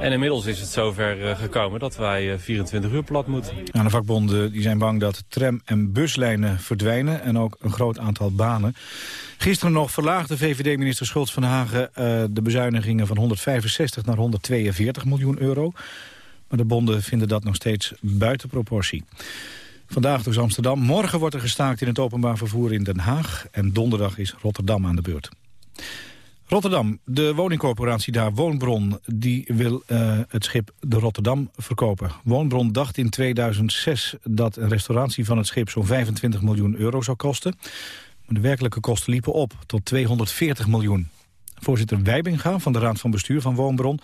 En inmiddels is het zover gekomen dat wij 24 uur plat moeten. Ja, de vakbonden die zijn bang dat tram- en buslijnen verdwijnen en ook een groot aantal banen. Gisteren nog verlaagde VVD-minister Schultz van Hagen de bezuinigingen van 165 naar 142 miljoen euro. Maar de bonden vinden dat nog steeds buiten proportie. Vandaag dus Amsterdam. Morgen wordt er gestaakt in het openbaar vervoer in Den Haag. En donderdag is Rotterdam aan de beurt. Rotterdam, de woningcorporatie daar, Woonbron, die wil uh, het schip de Rotterdam verkopen. Woonbron dacht in 2006 dat een restauratie van het schip zo'n 25 miljoen euro zou kosten. Maar de werkelijke kosten liepen op tot 240 miljoen. Voorzitter Wijbinga van de Raad van Bestuur van Woonbron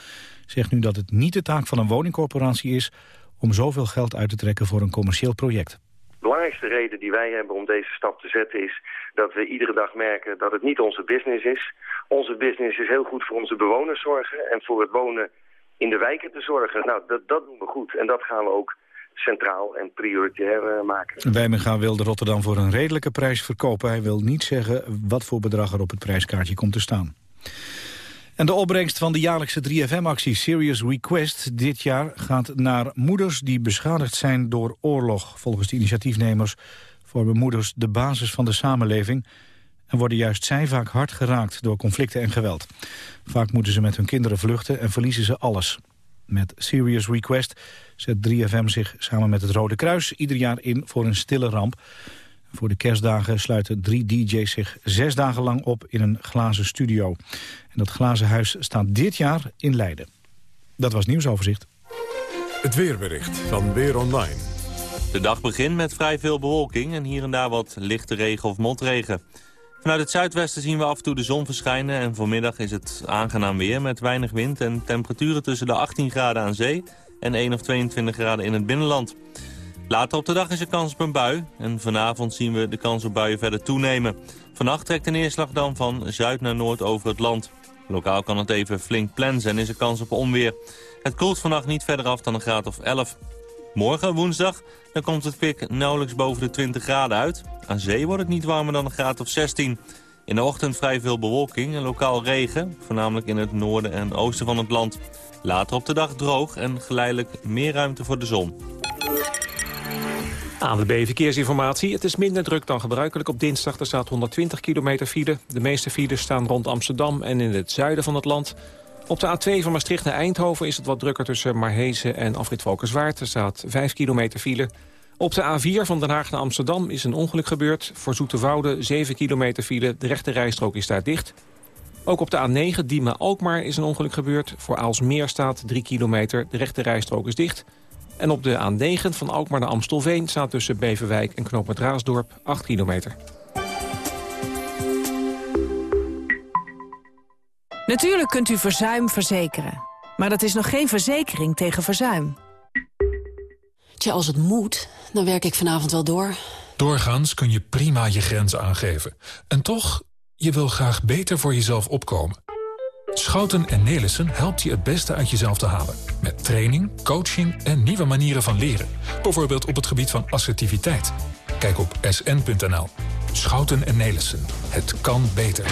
zegt nu dat het niet de taak van een woningcorporatie is om zoveel geld uit te trekken voor een commercieel project. De belangrijkste reden die wij hebben om deze stap te zetten is dat we iedere dag merken dat het niet onze business is. Onze business is heel goed voor onze bewoners zorgen en voor het wonen in de wijken te zorgen. Nou, dat, dat doen we goed en dat gaan we ook centraal en prioritair uh, maken. Wijmenga wil de Rotterdam voor een redelijke prijs verkopen. Hij wil niet zeggen wat voor bedrag er op het prijskaartje komt te staan. En de opbrengst van de jaarlijkse 3FM-actie Serious Request dit jaar gaat naar moeders die beschadigd zijn door oorlog. Volgens de initiatiefnemers vormen moeders de basis van de samenleving en worden juist zij vaak hard geraakt door conflicten en geweld. Vaak moeten ze met hun kinderen vluchten en verliezen ze alles. Met Serious Request zet 3FM zich samen met het Rode Kruis ieder jaar in voor een stille ramp. Voor de kerstdagen sluiten drie DJ's zich zes dagen lang op in een glazen studio. En dat glazen huis staat dit jaar in Leiden. Dat was nieuwsoverzicht. Het weerbericht van Weer Online. De dag begint met vrij veel bewolking en hier en daar wat lichte regen of motregen. Vanuit het zuidwesten zien we af en toe de zon verschijnen... en vanmiddag is het aangenaam weer met weinig wind... en temperaturen tussen de 18 graden aan zee en 1 of 22 graden in het binnenland. Later op de dag is er kans op een bui. En vanavond zien we de kans op buien verder toenemen. Vannacht trekt de neerslag dan van zuid naar noord over het land. Lokaal kan het even flink plensen en is er kans op onweer. Het koelt vannacht niet verder af dan een graad of 11. Morgen, woensdag, dan komt het pik nauwelijks boven de 20 graden uit. Aan zee wordt het niet warmer dan een graad of 16. In de ochtend vrij veel bewolking en lokaal regen, voornamelijk in het noorden en oosten van het land. Later op de dag droog en geleidelijk meer ruimte voor de zon. ANWB Verkeersinformatie. Het is minder druk dan gebruikelijk op dinsdag. Er staat 120 kilometer file. De meeste files staan rond Amsterdam en in het zuiden van het land. Op de A2 van Maastricht naar Eindhoven is het wat drukker tussen Marhezen en Afrit Valkenswaard. Er staat 5 kilometer file. Op de A4 van Den Haag naar Amsterdam is een ongeluk gebeurd. Voor Zoeterwoude 7 kilometer file. De rechte rijstrook is daar dicht. Ook op de A9 Diemen-Alkmaar is een ongeluk gebeurd. Voor Aalsmeer staat 3 kilometer. De rechte rijstrook is dicht. En op de A9 van Alkmaar naar Amstelveen staat tussen Beverwijk en Knoopend Raasdorp 8 kilometer. Natuurlijk kunt u verzuim verzekeren. Maar dat is nog geen verzekering tegen verzuim. Tja, als het moet, dan werk ik vanavond wel door. Doorgaans kun je prima je grenzen aangeven. En toch, je wil graag beter voor jezelf opkomen. Schouten en Nelissen helpt je het beste uit jezelf te halen. Met training, coaching en nieuwe manieren van leren. Bijvoorbeeld op het gebied van assertiviteit. Kijk op sn.nl. Schouten en Nelissen. Het kan beter.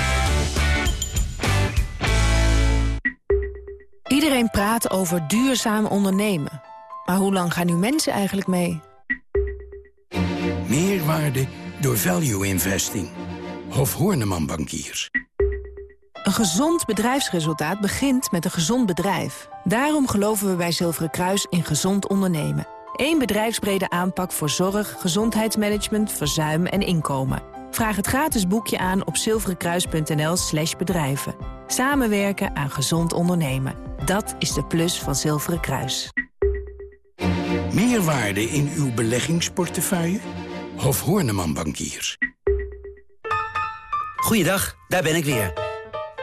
Iedereen praat over duurzaam ondernemen. Maar hoe lang gaan nu mensen eigenlijk mee? Meerwaarde door value investing. Hof Horneman Bankiers. Een gezond bedrijfsresultaat begint met een gezond bedrijf. Daarom geloven we bij Zilveren Kruis in gezond ondernemen. Eén bedrijfsbrede aanpak voor zorg, gezondheidsmanagement, verzuim en inkomen. Vraag het gratis boekje aan op zilverenkruis.nl slash bedrijven. Samenwerken aan gezond ondernemen. Dat is de plus van Zilveren Kruis. Meerwaarde in uw beleggingsportefeuille? Hof Horneman Bankiers. Goeiedag, daar ben ik weer.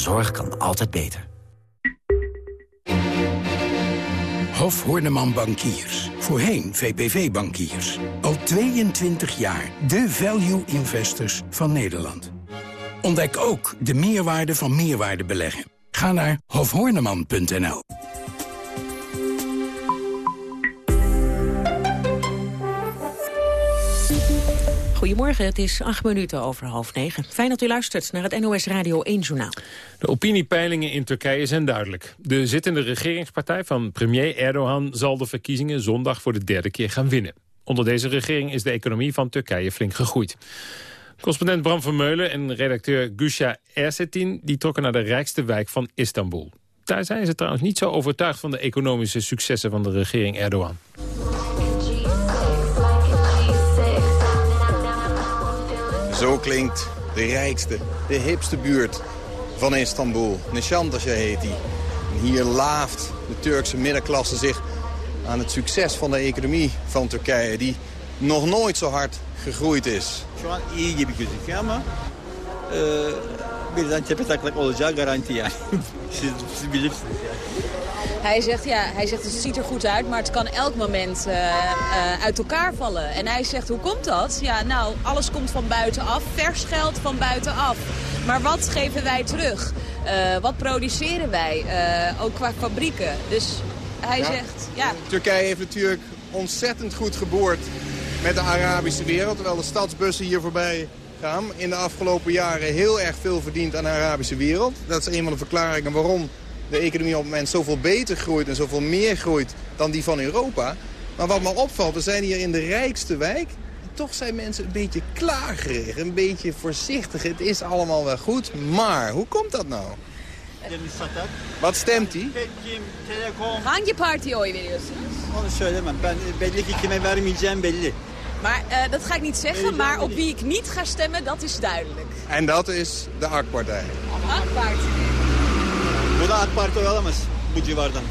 Zorg kan altijd beter. Hof Horneman Bankiers. Voorheen VPV Bankiers. Al 22 jaar de value investors van Nederland. Ontdek ook de meerwaarde van meerwaarde beleggen. Ga naar hofhorneman.nl. Goedemorgen, het is acht minuten over half negen. Fijn dat u luistert naar het NOS Radio 1 Journaal. De opiniepeilingen in Turkije zijn duidelijk. De zittende regeringspartij van premier Erdogan zal de verkiezingen zondag voor de derde keer gaan winnen. Onder deze regering is de economie van Turkije flink gegroeid. Correspondent Bram van Meulen en redacteur Gusha Ersetin... die trokken naar de rijkste wijk van Istanbul. Daar zijn ze trouwens niet zo overtuigd van de economische successen van de regering Erdogan. Zo klinkt de rijkste, de hipste buurt van Istanbul. Nishantasja heet die. hier laaft de Turkse middenklasse zich aan het succes van de economie van Turkije... die nog nooit zo hard gegroeid is. Iyi gözüküyor ama birden olacağı garanti yani. siz, bilirsiniz Hij zegt, ja, hij zegt het ziet er goed uit, maar het kan elk moment uh, uh, uit elkaar vallen. En hij zegt, hoe komt dat? Ja, nou, alles komt van buitenaf, vers geld van buitenaf. Maar wat geven wij terug? Uh, wat produceren wij? ook qua fabrieken. Dus hij Ja. zegt, ja... Turkije heeft natuurlijk ontzettend goed geboord met de Arabische wereld. Terwijl de stadsbussen hier voorbij gaan. In de afgelopen jaren heel erg veel verdiend aan de Arabische wereld. Dat is een van de verklaringen waarom de economie op het moment zoveel beter groeit... en zoveel meer groeit dan die van Europa. Maar wat me opvalt, we zijn hier in de rijkste wijk. En toch zijn mensen een beetje klagerig, een beetje voorzichtig. Het is allemaal wel goed, maar hoe komt dat nou? Wat stemt hij? Hangi partiye oy veriyorsunuz? Onu söylemem. Ben belli ki kime vermeyeceğim belli. Maar eh, dat ga ik niet zeggen, maar op wie ik niet ga stemmen, dat is duidelijk. En dat is de AK-partij. AK-Parti. Bu da AK Parti oy alamaz bu civardan.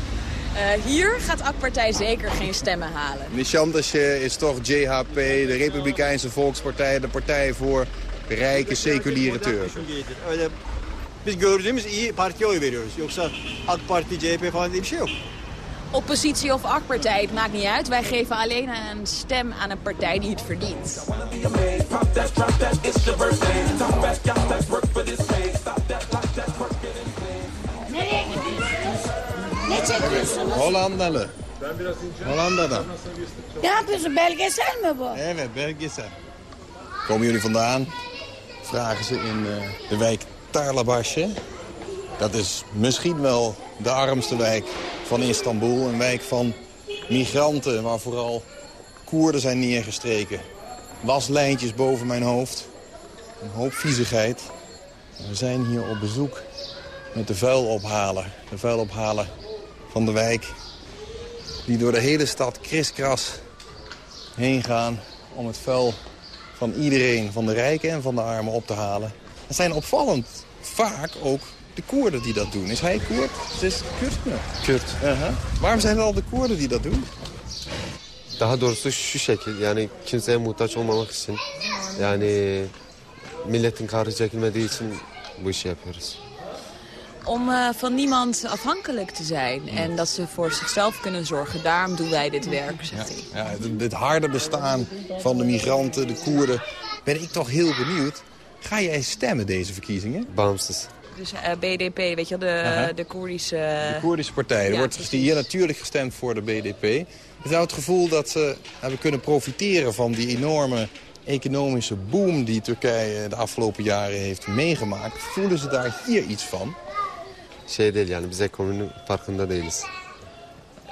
Eh, hier gaat AK-partij zeker geen stemmen halen. Nishantasje is toch JHP, de Republikeinse Volkspartij, de partij voor rijke seculiere Turken. Biz gördüğümüz iyi partiye oy veriyoruz. Yoksa AK Parti, CHP falan diye bir şey yok. Oppositie of AK-partij, het maakt niet uit. Wij geven alleen een stem aan een partij die het verdient. Ne çekiyorsunuz? Hollandalı. Hollanda'dan. Ne yapıyorsun? Belgesel mi bu? Evet, belgesel. Komen jullie vandaan? Vragen ze in eh, de wijk Tarlabaşı. Dat is misschien wel de armste wijk van Istanbul. Een wijk van migranten, waar vooral Koerden zijn neergestreken. Waslijntjes boven mijn hoofd. Een hoop viezigheid. We zijn hier op bezoek met de vuilophaler. De vuilophaler van de wijk. Die door de hele stad kriskras heen gaan om het vuil van iedereen, van de rijken en van de armen, op te halen. Het zijn opvallend vaak ook de Koerden die dat doen. Is hij Koerd? Het is Kürt mü? Kürt. Aha. Waarom zijn het al de Koerden die dat doen? Daha doğrusu şu şekil yani kimseye muhtaç olmamak için yani milletin kahrı çekilmediği için bu işi yapıyoruz. Om eh, van niemand afhankelijk te zijn en dat ze voor zichzelf kunnen zorgen. Daarom doen wij dit werk, zegt hij. Ja, dit, dit harde bestaan van de migranten, de Koerden, ben ik toch heel benieuwd. Ga jij stemmen deze verkiezingen? Bağımsız. Dus eh, BDP, weet je wel, de, de Koerdische... De Koerdische partij. Er Ja, wordt precies. hier natuurlijk gestemd voor de BDP. Ik zou het gevoel dat ze hebben kunnen profiteren van die enorme economische boom die Turkije de afgelopen jaren heeft meegemaakt. Voelen ze daar hier iets van? Şey değil yani biz ekonominin farkında değiliz.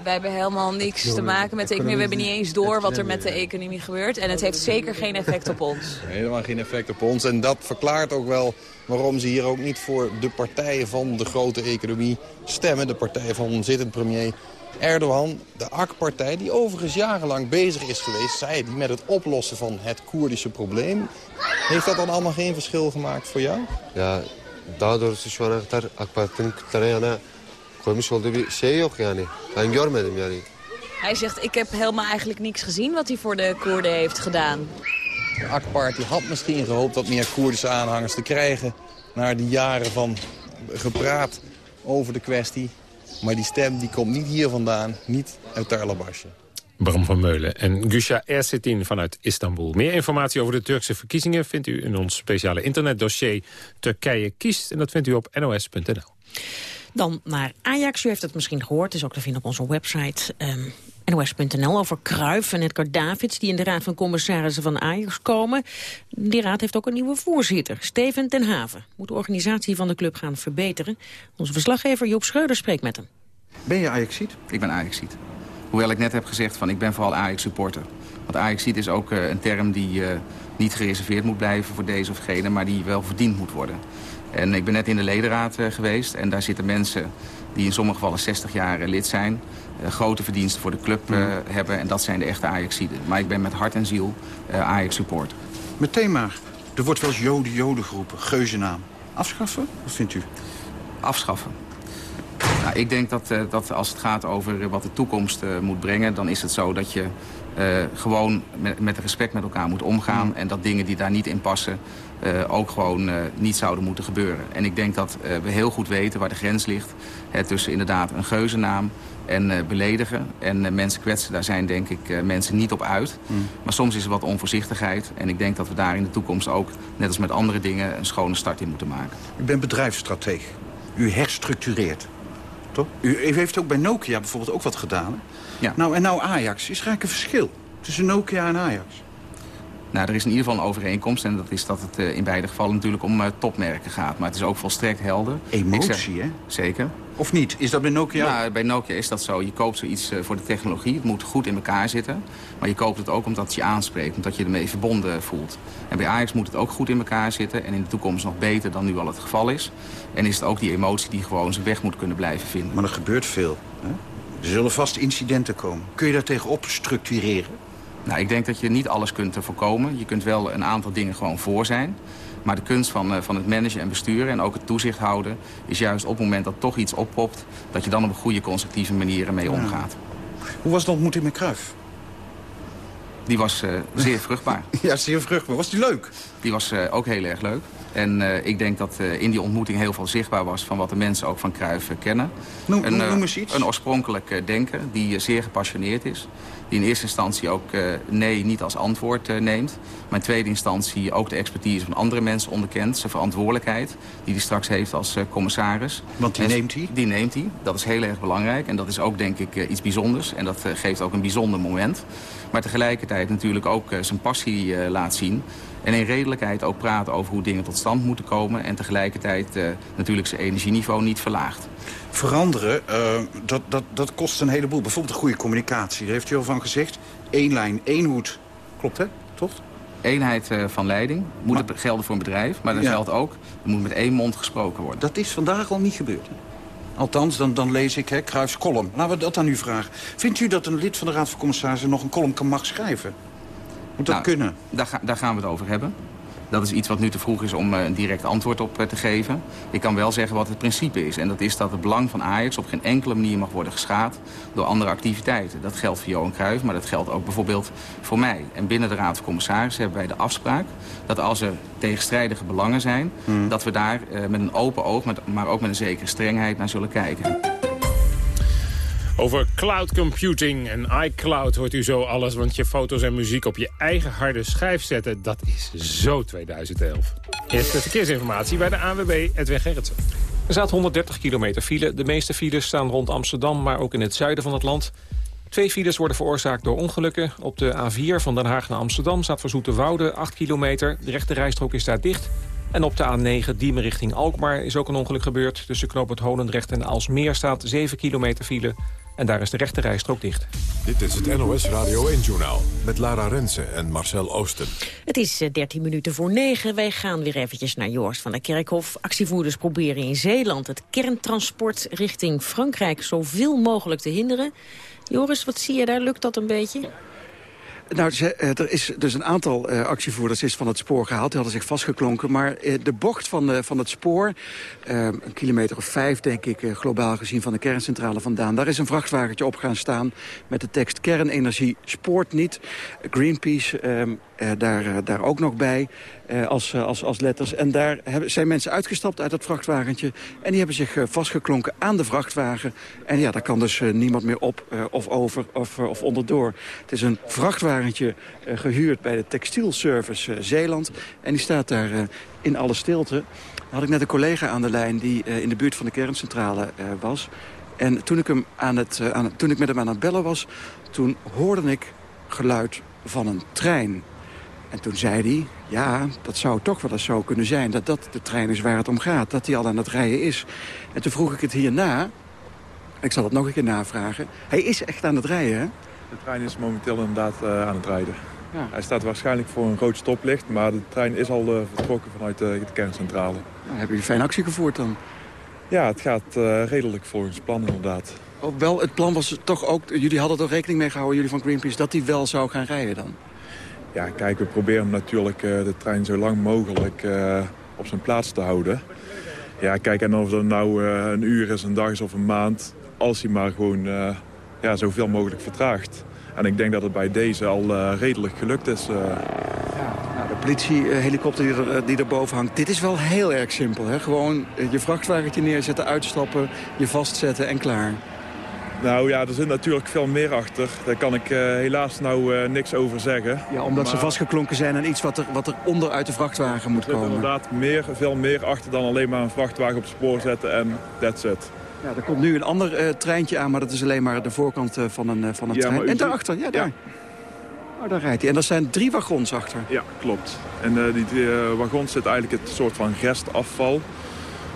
Wij hebben helemaal niks te maken met de economie. We hebben niet eens door wat er met de economie gebeurt. En het heeft zeker geen effect op ons. Helemaal geen effect op ons. En dat verklaart ook wel waarom ze hier ook niet voor de partijen van de grote economie stemmen. De partij van zittend premier Erdogan, de AK-partij, die overigens jarenlang bezig is geweest, zei die, met het oplossen van het Koerdische probleem. Heeft dat dan allemaal geen verschil gemaakt voor jou? Ya daha doğrusu şu ana kadar AK Parti'nin Kürtlere yana koymuş olduğu bir şey yok yani. Ben görmedim yani. Hij zegt, ik heb helemaal eigenlijk niks gezien wat hij voor de Koerden heeft gedaan. De AK-party had misschien gehoopt wat meer Koerdische aanhangers te krijgen... na die jaren van gepraat over de kwestie. Maar die stem die komt niet hier vandaan, niet uit Tarlabaşı. Bram van Meulen en Gusha Ersetin vanuit Istanbul. Meer informatie over de Turkse verkiezingen vindt u in ons speciale internetdossier Turkije kiest. En dat vindt u op nos.nl. Dan naar Ajax. U heeft het misschien gehoord. Het is ook te vinden op onze website. ehm, NOS.nl over Cruijff en Edgar Davids... die in de Raad van Commissarissen van Ajax komen. Die raad heeft ook een nieuwe voorzitter, Steven ten Haven. Moet de organisatie van de club gaan verbeteren. Onze verslaggever Joop Schreuder spreekt met hem. Ben je Ajaxiet? Ik ben Ajaxiet. Hoewel ik net heb gezegd van ik ben vooral Ajax supporter. Want Ajaxiet is ook een term die niet gereserveerd moet blijven voor deze of gene... maar die wel verdiend moet worden. En ik ben net in de ledenraad geweest en daar zitten mensen die in sommige gevallen 60 jaar lid zijn. grote verdiensten voor de club hebben en dat zijn de echte Ajaxiden. Maar ik ben met hart en ziel Ajax-supporter. Meteen maar. Er wordt wel eens Joden, Joden geroepen. Geuzennaam. Afschaffen? Wat vindt u? Afschaffen. Nou, ik denk dat, uh, dat als het gaat over wat de toekomst uh, moet brengen... dan is het zo dat je gewoon met, met respect met elkaar moet omgaan... en dat dingen die daar niet in passen ook gewoon niet zouden moeten gebeuren. En ik denk dat we heel goed weten waar de grens ligt... Hè, tussen inderdaad een geuzennaam en uh, beledigen. En uh, mensen kwetsen, daar zijn denk ik uh, mensen niet op uit. Mm. Maar soms is er wat onvoorzichtigheid. En ik denk dat we daar in de toekomst ook, net als met andere dingen... een schone start in moeten maken. U bent bedrijfsstrateeg. U herstructureert. Toch? U, u heeft ook bij Nokia bijvoorbeeld ook wat gedaan. Ja. Nou, en nou Ajax. Is er eigenlijk een verschil tussen Nokia en Ajax? Nou, er is in ieder geval een overeenkomst. En dat is dat het in beide gevallen natuurlijk om topmerken gaat. Maar het is ook volstrekt helder. Emotie, zeg, hè? Zeker. Of niet? Is dat bij Nokia? Nou, bij Nokia is dat zo. Je koopt zoiets uh, voor de technologie. Het moet goed in elkaar zitten. Maar je koopt het ook omdat het je aanspreekt. Omdat je ermee verbonden voelt. En bij Ajax moet het ook goed in elkaar zitten. En in de toekomst nog beter dan nu al het geval is. En is het ook die emotie die gewoon zijn weg moet kunnen blijven vinden. Maar er gebeurt veel. Hè? Er zullen vast incidenten komen. Kun je daar tegenop structureren? Nou, ik denk dat je niet alles kunt voorkomen. Je kunt wel een aantal dingen gewoon voor zijn. Maar de kunst van, uh, van het managen en besturen en ook het toezicht houden... is juist op het moment dat toch iets oppopt... dat je dan op een goede constructieve manier mee omgaat. Hoe was de ontmoeting met Cruijff? Die was uh, zeer vruchtbaar. ja, zeer vruchtbaar. Was die leuk? Die was uh, ook heel erg leuk. En uh, ik denk dat in die ontmoeting heel veel zichtbaar was... van wat de mensen ook van Cruijff kennen. Noem, een, noem eens iets. Een oorspronkelijk denker die zeer gepassioneerd is die in eerste instantie ook nee niet als antwoord neemt. Maar in tweede instantie ook de expertise van andere mensen onderkent. Zijn verantwoordelijkheid die hij straks heeft als commissaris. Want die en neemt hij? Die neemt hij. Dat is heel erg belangrijk. En dat is ook denk ik iets bijzonders. En dat geeft ook een bijzonder moment. Maar tegelijkertijd natuurlijk ook zijn passie laat zien. En in redelijkheid ook praten over hoe dingen tot stand moeten komen. En tegelijkertijd natuurlijk zijn energieniveau niet verlaagt veranderen, uh, dat, dat, dat kost een heleboel. Bijvoorbeeld de goede communicatie, daar heeft u al van gezegd. Eén lijn, één hoed. Klopt, hè? Toch? Eenheid uh, van leiding moet maar, het gelden voor een bedrijf. Maar dat ja. geldt ook, er moet met één mond gesproken worden. Dat is vandaag al niet gebeurd. Althans, dan, dan lees ik hè, column. Laten we dat aan u vragen. Vindt u dat een lid van de Raad van Commissarissen nog een column kan mag schrijven? Moet dat nou, kunnen? Daar, daar gaan we het over hebben. Dat is iets wat nu te vroeg is om een direct antwoord op te geven. Ik kan wel zeggen wat het principe is. En dat is dat het belang van Ajax op geen enkele manier mag worden geschaad door andere activiteiten. Dat geldt voor Johan Cruijff, maar dat geldt ook bijvoorbeeld voor mij. En binnen de Raad van Commissarissen hebben wij de afspraak dat als er tegenstrijdige belangen zijn... Hmm. dat we daar uh, met een open oog, maar ook met een zekere strengheid naar zullen kijken. Over cloud computing en iCloud hoort u zo alles... want je foto's en muziek op je eigen harde schijf zetten... dat is zo 2011. Eerst de verkeersinformatie bij de ANWB Edwin Gerritsen. Er staat 130 kilometer file. De meeste files staan rond Amsterdam, maar ook in het zuiden van het land. Twee files worden veroorzaakt door ongelukken. Op de A4 van Den Haag naar Amsterdam staat voor Zoeterwoude 8 kilometer. De rechte rijstrook is daar dicht. En op de A9 Diemen richting Alkmaar is ook een ongeluk gebeurd. Tussen Knoop het Holendrecht en Alsmeer staat 7 kilometer file. En daar is de rechte rijstrook dicht. Dit is het NOS Radio 1-journaal met Lara Rensen en Marcel Oosten. Het is 13 minuten voor 9. Wij gaan weer eventjes naar Joors van der Kerkhof. Actievoerders proberen in Zeeland het kerntransport richting Frankrijk zoveel mogelijk te hinderen. Joris, wat zie je daar? Lukt dat een beetje? Nou, er is dus een aantal uh, actievoerders is van het spoor gehaald. Die hadden zich vastgeklonken. Maar uh, de bocht van, van het spoor, een kilometer of vijf denk ik... globaal gezien van de kerncentrale vandaan... daar is een vrachtwagentje op gaan staan met de tekst... kernenergie spoort niet. Greenpeace ehm, daar, daar ook nog bij als, als, als letters. En daar hebben, zijn mensen uitgestapt uit het vrachtwagentje... en die hebben zich vastgeklonken aan de vrachtwagen. En ja, daar kan dus niemand meer op of over of, of onderdoor. Het is een vrachtwagen vrachtwagentje gehuurd bij de textielservice Zeeland. En die staat daar in alle stilte. Dan had ik net een collega aan de lijn die in de buurt van de kerncentrale was. En toen ik, hem aan het, aan, toen ik met hem aan het bellen was, toen hoorde ik geluid van een trein. En toen zei hij, ja, dat zou toch wel eens zo kunnen zijn... dat dat de trein is waar het om gaat, dat hij al aan het rijden is. En toen vroeg ik het hierna, ik zal het nog een keer navragen... hij is echt aan het rijden, hè? De trein is momenteel inderdaad uh, aan het rijden. Ja. Hij staat waarschijnlijk voor een rood stoplicht, maar de trein is al uh, vertrokken vanuit de, de kerncentrale. Nou, hebben jullie fijn actie gevoerd dan? Ja, het gaat redelijk volgens plan inderdaad. Oh, wel, het plan was toch ook, jullie hadden er rekening mee gehouden, jullie van Greenpeace, dat die wel zou gaan rijden dan? Ja, kijk, we proberen natuurlijk de trein zo lang mogelijk op zijn plaats te houden. Ja, kijk, en of dat nou uh, een uur is, een dag is of een maand... als hij maar gewoon ja, zoveel mogelijk vertraagt. En ik denk dat het bij deze al redelijk gelukt is. Nou, de politiehelikopter die er, die er boven hangt. Dit is wel heel erg simpel. Hè? Gewoon je vrachtwagentje neerzetten, uitstappen, je vastzetten en klaar. Nou ja, er zit natuurlijk veel meer achter. Daar kan ik uh, helaas nou uh, niks over zeggen. Ja, omdat maar... ze vastgeklonken zijn aan iets wat er, wat er onder uit de vrachtwagen moet komen. Er zit inderdaad meer, veel meer achter dan alleen maar een vrachtwagen op het spoor zetten en that's it. Ja, er komt nu een ander uh, treintje aan, maar dat is alleen maar de voorkant van een, van een ja, trein. En daarachter, ja, daar. Ja. Oh, daar rijdt hij. En er zijn drie wagons achter. Ja, klopt. En die, die wagons zit eigenlijk het soort van restafval.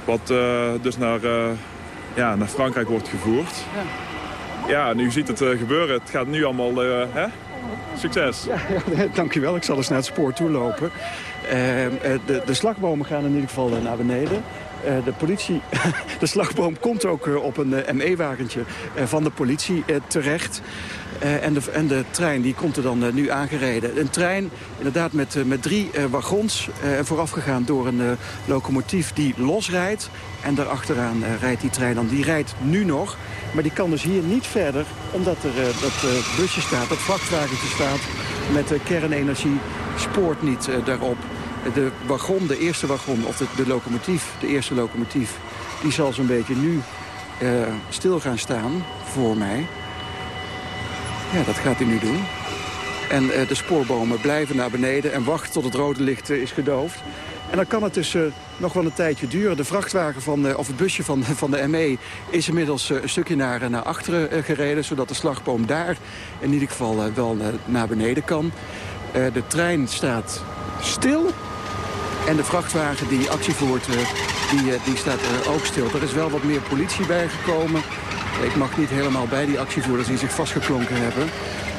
Wat dus naar, ja, naar Frankrijk wordt gevoerd. Ja. Ja, nu ziet het uh, gebeuren. Het gaat nu allemaal, uh, hè? Succes. Ja, ja, dankjewel. Ik zal eens naar het spoor toe lopen. Uh, de, de slagbomen gaan in ieder geval naar beneden. de politie, de slagboom komt ook op een ME-wagentje van de politie terecht. Uh, en, de, en de trein die komt er dan uh, nu aangereden. Een trein inderdaad met, uh, met drie wagons. voorafgegaan door een locomotief die losrijdt. En daarachteraan rijdt die trein dan. Die rijdt nu nog. Maar die kan dus hier niet verder. Omdat er dat busje staat, dat vrachtwagentje staat. Met kernenergie. Spoort niet daarop. De wagon, de eerste wagon, of de, de locomotief, de eerste locomotief... die zal zo'n beetje nu stil gaan staan voor mij. Ja, dat gaat hij nu doen. En uh, de spoorbomen blijven naar beneden en wachten tot het rode licht uh, is gedoofd. En dan kan het dus uh, nog wel een tijdje duren. De vrachtwagen van, of het busje van, van de ME is inmiddels een stukje naar, naar achteren gereden... zodat de slagboom daar in ieder geval wel naar beneden kan. de trein staat stil. En de vrachtwagen die actie voert, die, die staat ook stil. Er is wel wat meer politie bijgekomen. Ik mag niet helemaal bij die actievoerders die zich vastgeklonken hebben.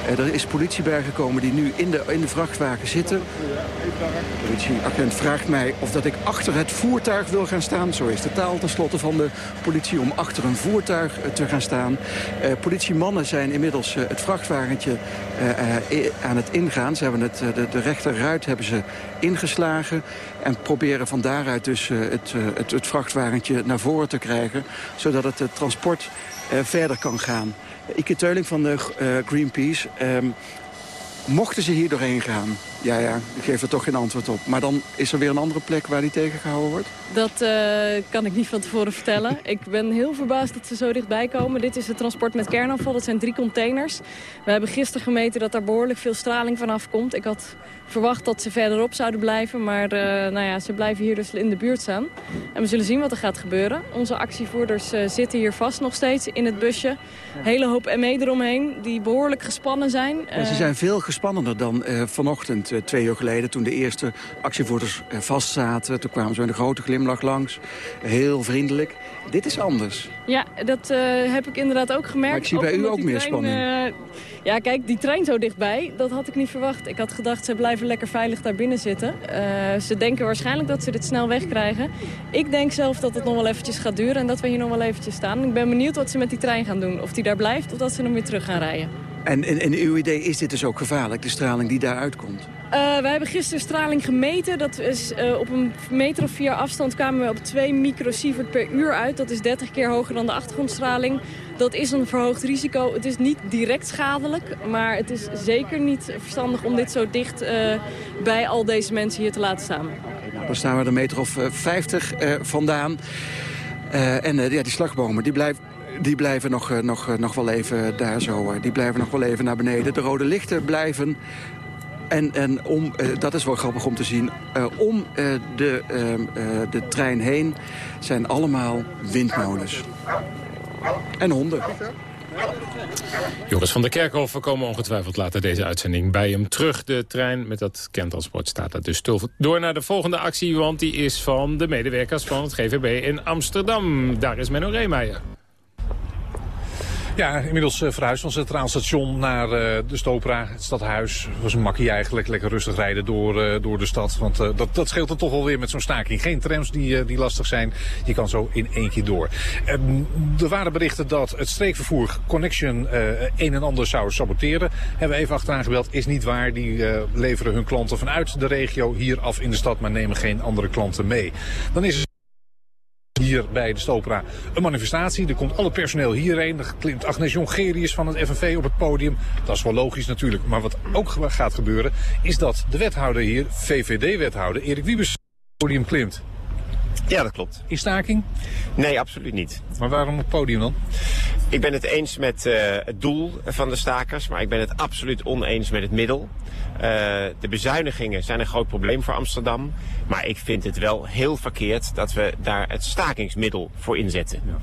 Er is politie bijgekomen die nu in de, in de vrachtwagen zitten. De politieagent vraagt mij of dat ik achter het voertuig wil gaan staan. Zo is de taal tenslotte van de politie om achter een voertuig te gaan staan. Uh, politiemannen zijn inmiddels uh, het vrachtwagentje aan het ingaan. Ze hebben het, de, de rechterruit hebben ze ingeslagen. En proberen van daaruit dus het, het, het vrachtwagentje naar voren te krijgen. Zodat het transport verder kan gaan. Ike Teuling van de uh, Greenpeace. Um, mochten ze hier doorheen gaan? Ja, ja, ik geef er toch geen antwoord op. Maar dan is er weer een andere plek waar die tegengehouden wordt? Dat uh, kan ik niet van tevoren vertellen. ik ben heel verbaasd dat ze zo dichtbij komen. Dit is het transport met kernafval. Dat zijn drie containers. We hebben gisteren gemeten dat daar behoorlijk veel straling vanaf komt. Ik had verwacht dat ze verderop zouden blijven. Maar uh, nou ja, ze blijven hier dus in de buurt staan. En we zullen zien wat er gaat gebeuren. Onze actievoerders uh, zitten hier vast nog steeds in het busje. Hele hoop ME eromheen die behoorlijk gespannen zijn. Ja, ze zijn veel gespannender dan vanochtend, twee uur geleden... toen de eerste actievoerders vastzaten. Toen kwamen ze met een grote glimlach langs. Heel vriendelijk. Dit is anders. Ja, dat uh, heb ik inderdaad ook gemerkt. Maar ik zie bij u ook meer trein, spanning. Uh, ja, kijk, die trein zo dichtbij, dat had ik niet verwacht. Ik had gedacht, ze blijven lekker veilig daar binnen zitten. Uh, ze denken waarschijnlijk dat ze dit snel wegkrijgen. Ik denk zelf dat het nog wel eventjes gaat duren en dat we hier nog wel eventjes staan. Ik ben benieuwd wat ze met die trein gaan doen. Of die daar blijft of dat ze hem weer terug gaan rijden. En in uw idee is dit dus ook gevaarlijk, de straling die daaruit komt? Uh, we hebben gisteren straling gemeten. Dat is, uh, op een meter of vier afstand kwamen we op 2 microsievert per uur uit. Dat is 30 keer hoger dan de achtergrondstraling. Dat is een verhoogd risico. Het is niet direct schadelijk, maar het is zeker niet verstandig om dit zo dicht uh, bij al deze mensen hier te laten staan. Nou, dan staan we een meter of 50 vandaan. en ja, die slagbomen die blijven die blijven nog, nog, nog wel even daar zo. Die blijven nog wel even naar beneden. De rode lichten blijven. En, en om, uh, dat is wel grappig om te zien, om de, de trein heen zijn allemaal windmolens. En honden. Joris van der Kerkhoff, we komen ongetwijfeld later deze uitzending bij hem terug. De trein met dat kentransport staat daar dus stil. Door naar de volgende actie, want die is van de medewerkers van het GVB in Amsterdam. Daar is Menno Reemeijer. Ja, inmiddels uh, verhuisd van Centraal Station naar uh, de Stopra, het stadhuis. Het was een makkie eigenlijk, lekker rustig rijden door, uh, door de stad. Want dat, dat scheelt er toch wel weer met zo'n staking. Geen trams die, die lastig zijn. Je kan zo in één keer door. Ehm, er waren berichten dat het streekvervoer Connection een en ander zou saboteren. Hebben we even achteraan gebeld. Is niet waar. Die leveren hun klanten vanuit de regio hier af in de stad, maar nemen geen andere klanten mee. Dan is hier bij de Stopera een manifestatie. Er komt alle personeel hierheen. Er klimt Agnes Jongerius van het FNV op het podium. Dat is wel logisch natuurlijk. Maar wat ook gaat gebeuren is dat de wethouder hier, VVD-wethouder Erik Wiebes, het podium klimt. Ja, dat klopt. In staking? Nee, absoluut niet. Maar waarom op het podium dan? Ik ben het eens met uh, het doel van de stakers, maar ik ben het absoluut oneens met het middel. Uh, de bezuinigingen zijn een groot probleem voor Amsterdam. Maar ik vind het wel heel verkeerd dat we daar het stakingsmiddel voor inzetten. Ja.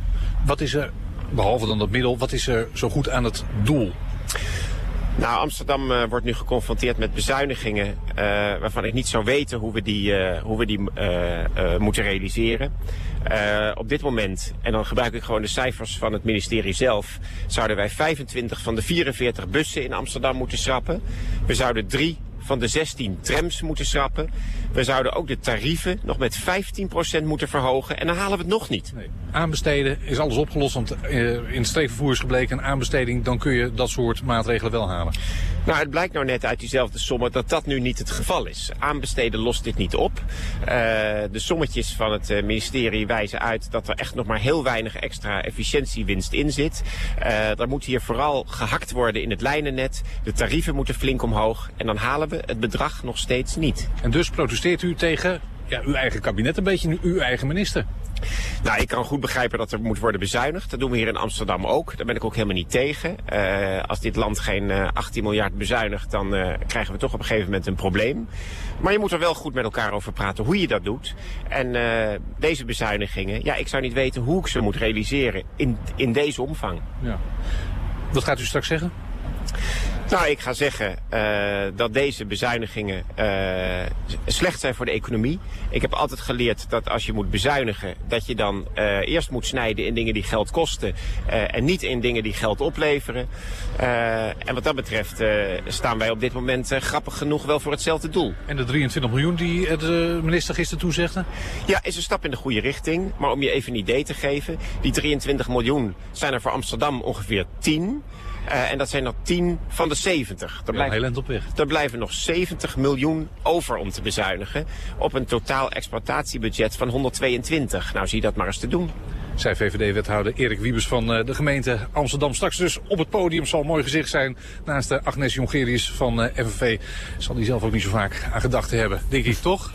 Wat is er, behalve dan dat middel, wat is er zo goed aan het doel? Nou, Amsterdam uh, wordt nu geconfronteerd met bezuinigingen uh, waarvan ik niet zou weten hoe we die, uh, hoe we die moeten realiseren. op dit moment, en dan gebruik ik gewoon de cijfers van het ministerie zelf, zouden wij 25 van de 44 bussen in Amsterdam moeten schrappen. We zouden drie van de 16 trams moeten schrappen. We zouden ook de tarieven nog met 15% moeten verhogen. En dan halen we het nog niet. Nee. Aanbesteden is alles opgelost. Want uh, in het streekvervoer is gebleken... een aanbesteding, dan kun je dat soort maatregelen wel halen. Nou, het blijkt nou net uit diezelfde sommen dat dat nu niet het geval is. Aanbesteden lost dit niet op. Uh, de sommetjes van het uh, ministerie wijzen uit dat er echt nog maar heel weinig extra efficiëntiewinst in zit. Uh, er moet hier vooral gehakt worden in het lijnennet. De tarieven moeten flink omhoog. En dan halen we het bedrag nog steeds niet. En dus protesteert u tegen ja, uw eigen kabinet een beetje, uw eigen minister? Nou, ik kan goed begrijpen dat er moet worden bezuinigd. Dat doen we hier in Amsterdam ook. Daar ben ik ook helemaal niet tegen. Uh, als dit land geen uh, eh, 18 miljard bezuinigt, dan uh, krijgen we toch op een gegeven moment een probleem. Maar je moet er wel goed met elkaar over praten hoe je dat doet. En deze bezuinigingen, ja, ik zou niet weten hoe ik ze moet realiseren in, in deze omvang. Ja. Wat gaat u straks zeggen? Nou, ik ga zeggen uh, dat deze bezuinigingen uh, slecht zijn voor de economie. Ik heb altijd geleerd dat als je moet bezuinigen, dat je dan uh, eerst moet snijden in dingen die geld kosten en niet in dingen die geld opleveren. en wat dat betreft staan wij op dit moment grappig genoeg wel voor hetzelfde doel. En de 23 miljoen die de minister gisteren toezegde? Ja, is een stap in de goede richting. Maar om je even een idee te geven, die 23 miljoen zijn er voor Amsterdam ongeveer 10. Uh, en dat zijn nog 10 van de 70. Er, blijft, op weg. er blijven nog 70 miljoen over om te bezuinigen. Op een totaal exploitatiebudget van 122. Nou, zie dat maar eens te doen. Zij VVD-wethouder Erik Wiebes van uh, de gemeente Amsterdam. Straks dus op het podium zal mooi gezicht zijn. Naast de Agnes Jongerius van uh, FNV zal hij zelf ook niet zo vaak aan gedachten hebben. Denk ik toch?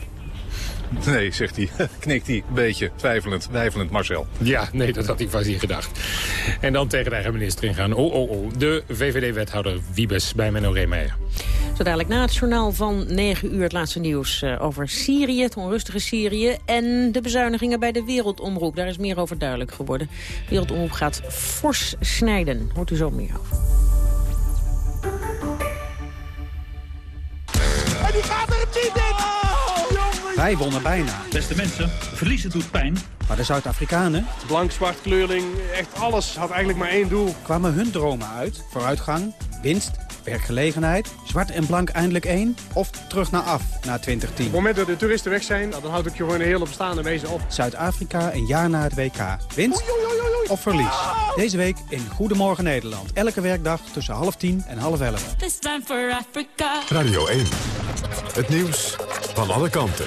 Nee, zegt hij. Knikt hij een beetje twijfelend, wijfelend Marcel. Ja, nee, dat had ik vast niet gedacht. En dan tegen de eigen minister ingaan. Oh, oh, oh. De VVD-wethouder Wiebes bij Menno Reemeijer. Zo dadelijk na het journaal van 9 uur het laatste nieuws uh, over Syrië, het onrustige Syrië... en de bezuinigingen bij de Wereldomroep. Daar is meer over duidelijk geworden. De Wereldomroep gaat fors snijden. Hoort u zo meer over. Wij wonnen bijna. Beste mensen, verliezen doet pijn. Maar de Zuid-Afrikanen... Blank, zwart, kleurling, echt alles had eigenlijk maar één doel. Kwamen hun dromen uit. Vooruitgang, winst, werkgelegenheid, zwart en blank eindelijk één... of terug naar af, na 2010. Op het moment dat de toeristen weg zijn, dan houd ik je gewoon een hele bestaande wezen op. Zuid-Afrika een jaar na het WK. Winst of verlies? Deze week in Goedemorgen Nederland. Elke werkdag tussen half tien en half elf. Radio 1. Het nieuws van alle kanten.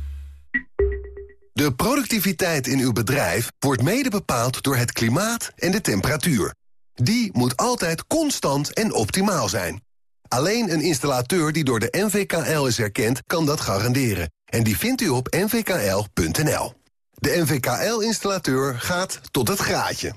De productiviteit in uw bedrijf wordt mede bepaald door het klimaat en de temperatuur. Die moet altijd constant en optimaal zijn. Alleen een installateur die door de NVKL is erkend, kan dat garanderen. En die vindt u op nvkl.nl. De NVKL-installateur gaat tot het graadje.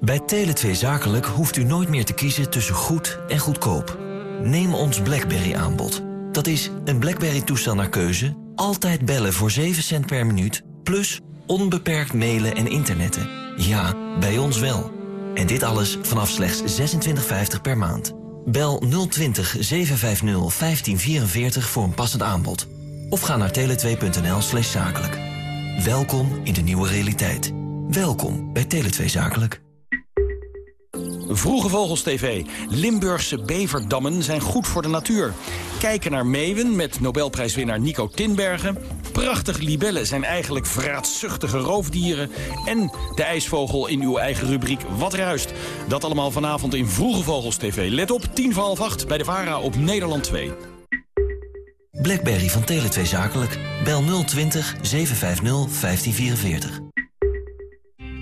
Bij Tele2 Zakelijk hoeft u nooit meer te kiezen tussen goed en goedkoop. Neem ons BlackBerry-aanbod. Dat is een BlackBerry-toestel naar keuze, altijd bellen voor 7 cent per minuut... plus onbeperkt mailen en internetten. Ja, bij ons wel. En dit alles vanaf slechts 26,50 per maand. Bel 020 750 1544 voor een passend aanbod. Of ga naar tele2.nl slash zakelijk. Welkom in de nieuwe realiteit. Welkom bij Tele2 Zakelijk. Vroege Vogels TV. Limburgse beverdammen zijn goed voor de natuur. Kijken naar meeuwen met Nobelprijswinnaar Nico Tinbergen. Prachtige libellen zijn eigenlijk vraatzuchtige roofdieren. En de ijsvogel in uw eigen rubriek Wat Ruist. Dat allemaal vanavond in Vroege Vogels TV. Let op, tien voor half acht bij de VARA op Nederland 2. Blackberry van Tele2 Zakelijk. Bel 020 750 1544.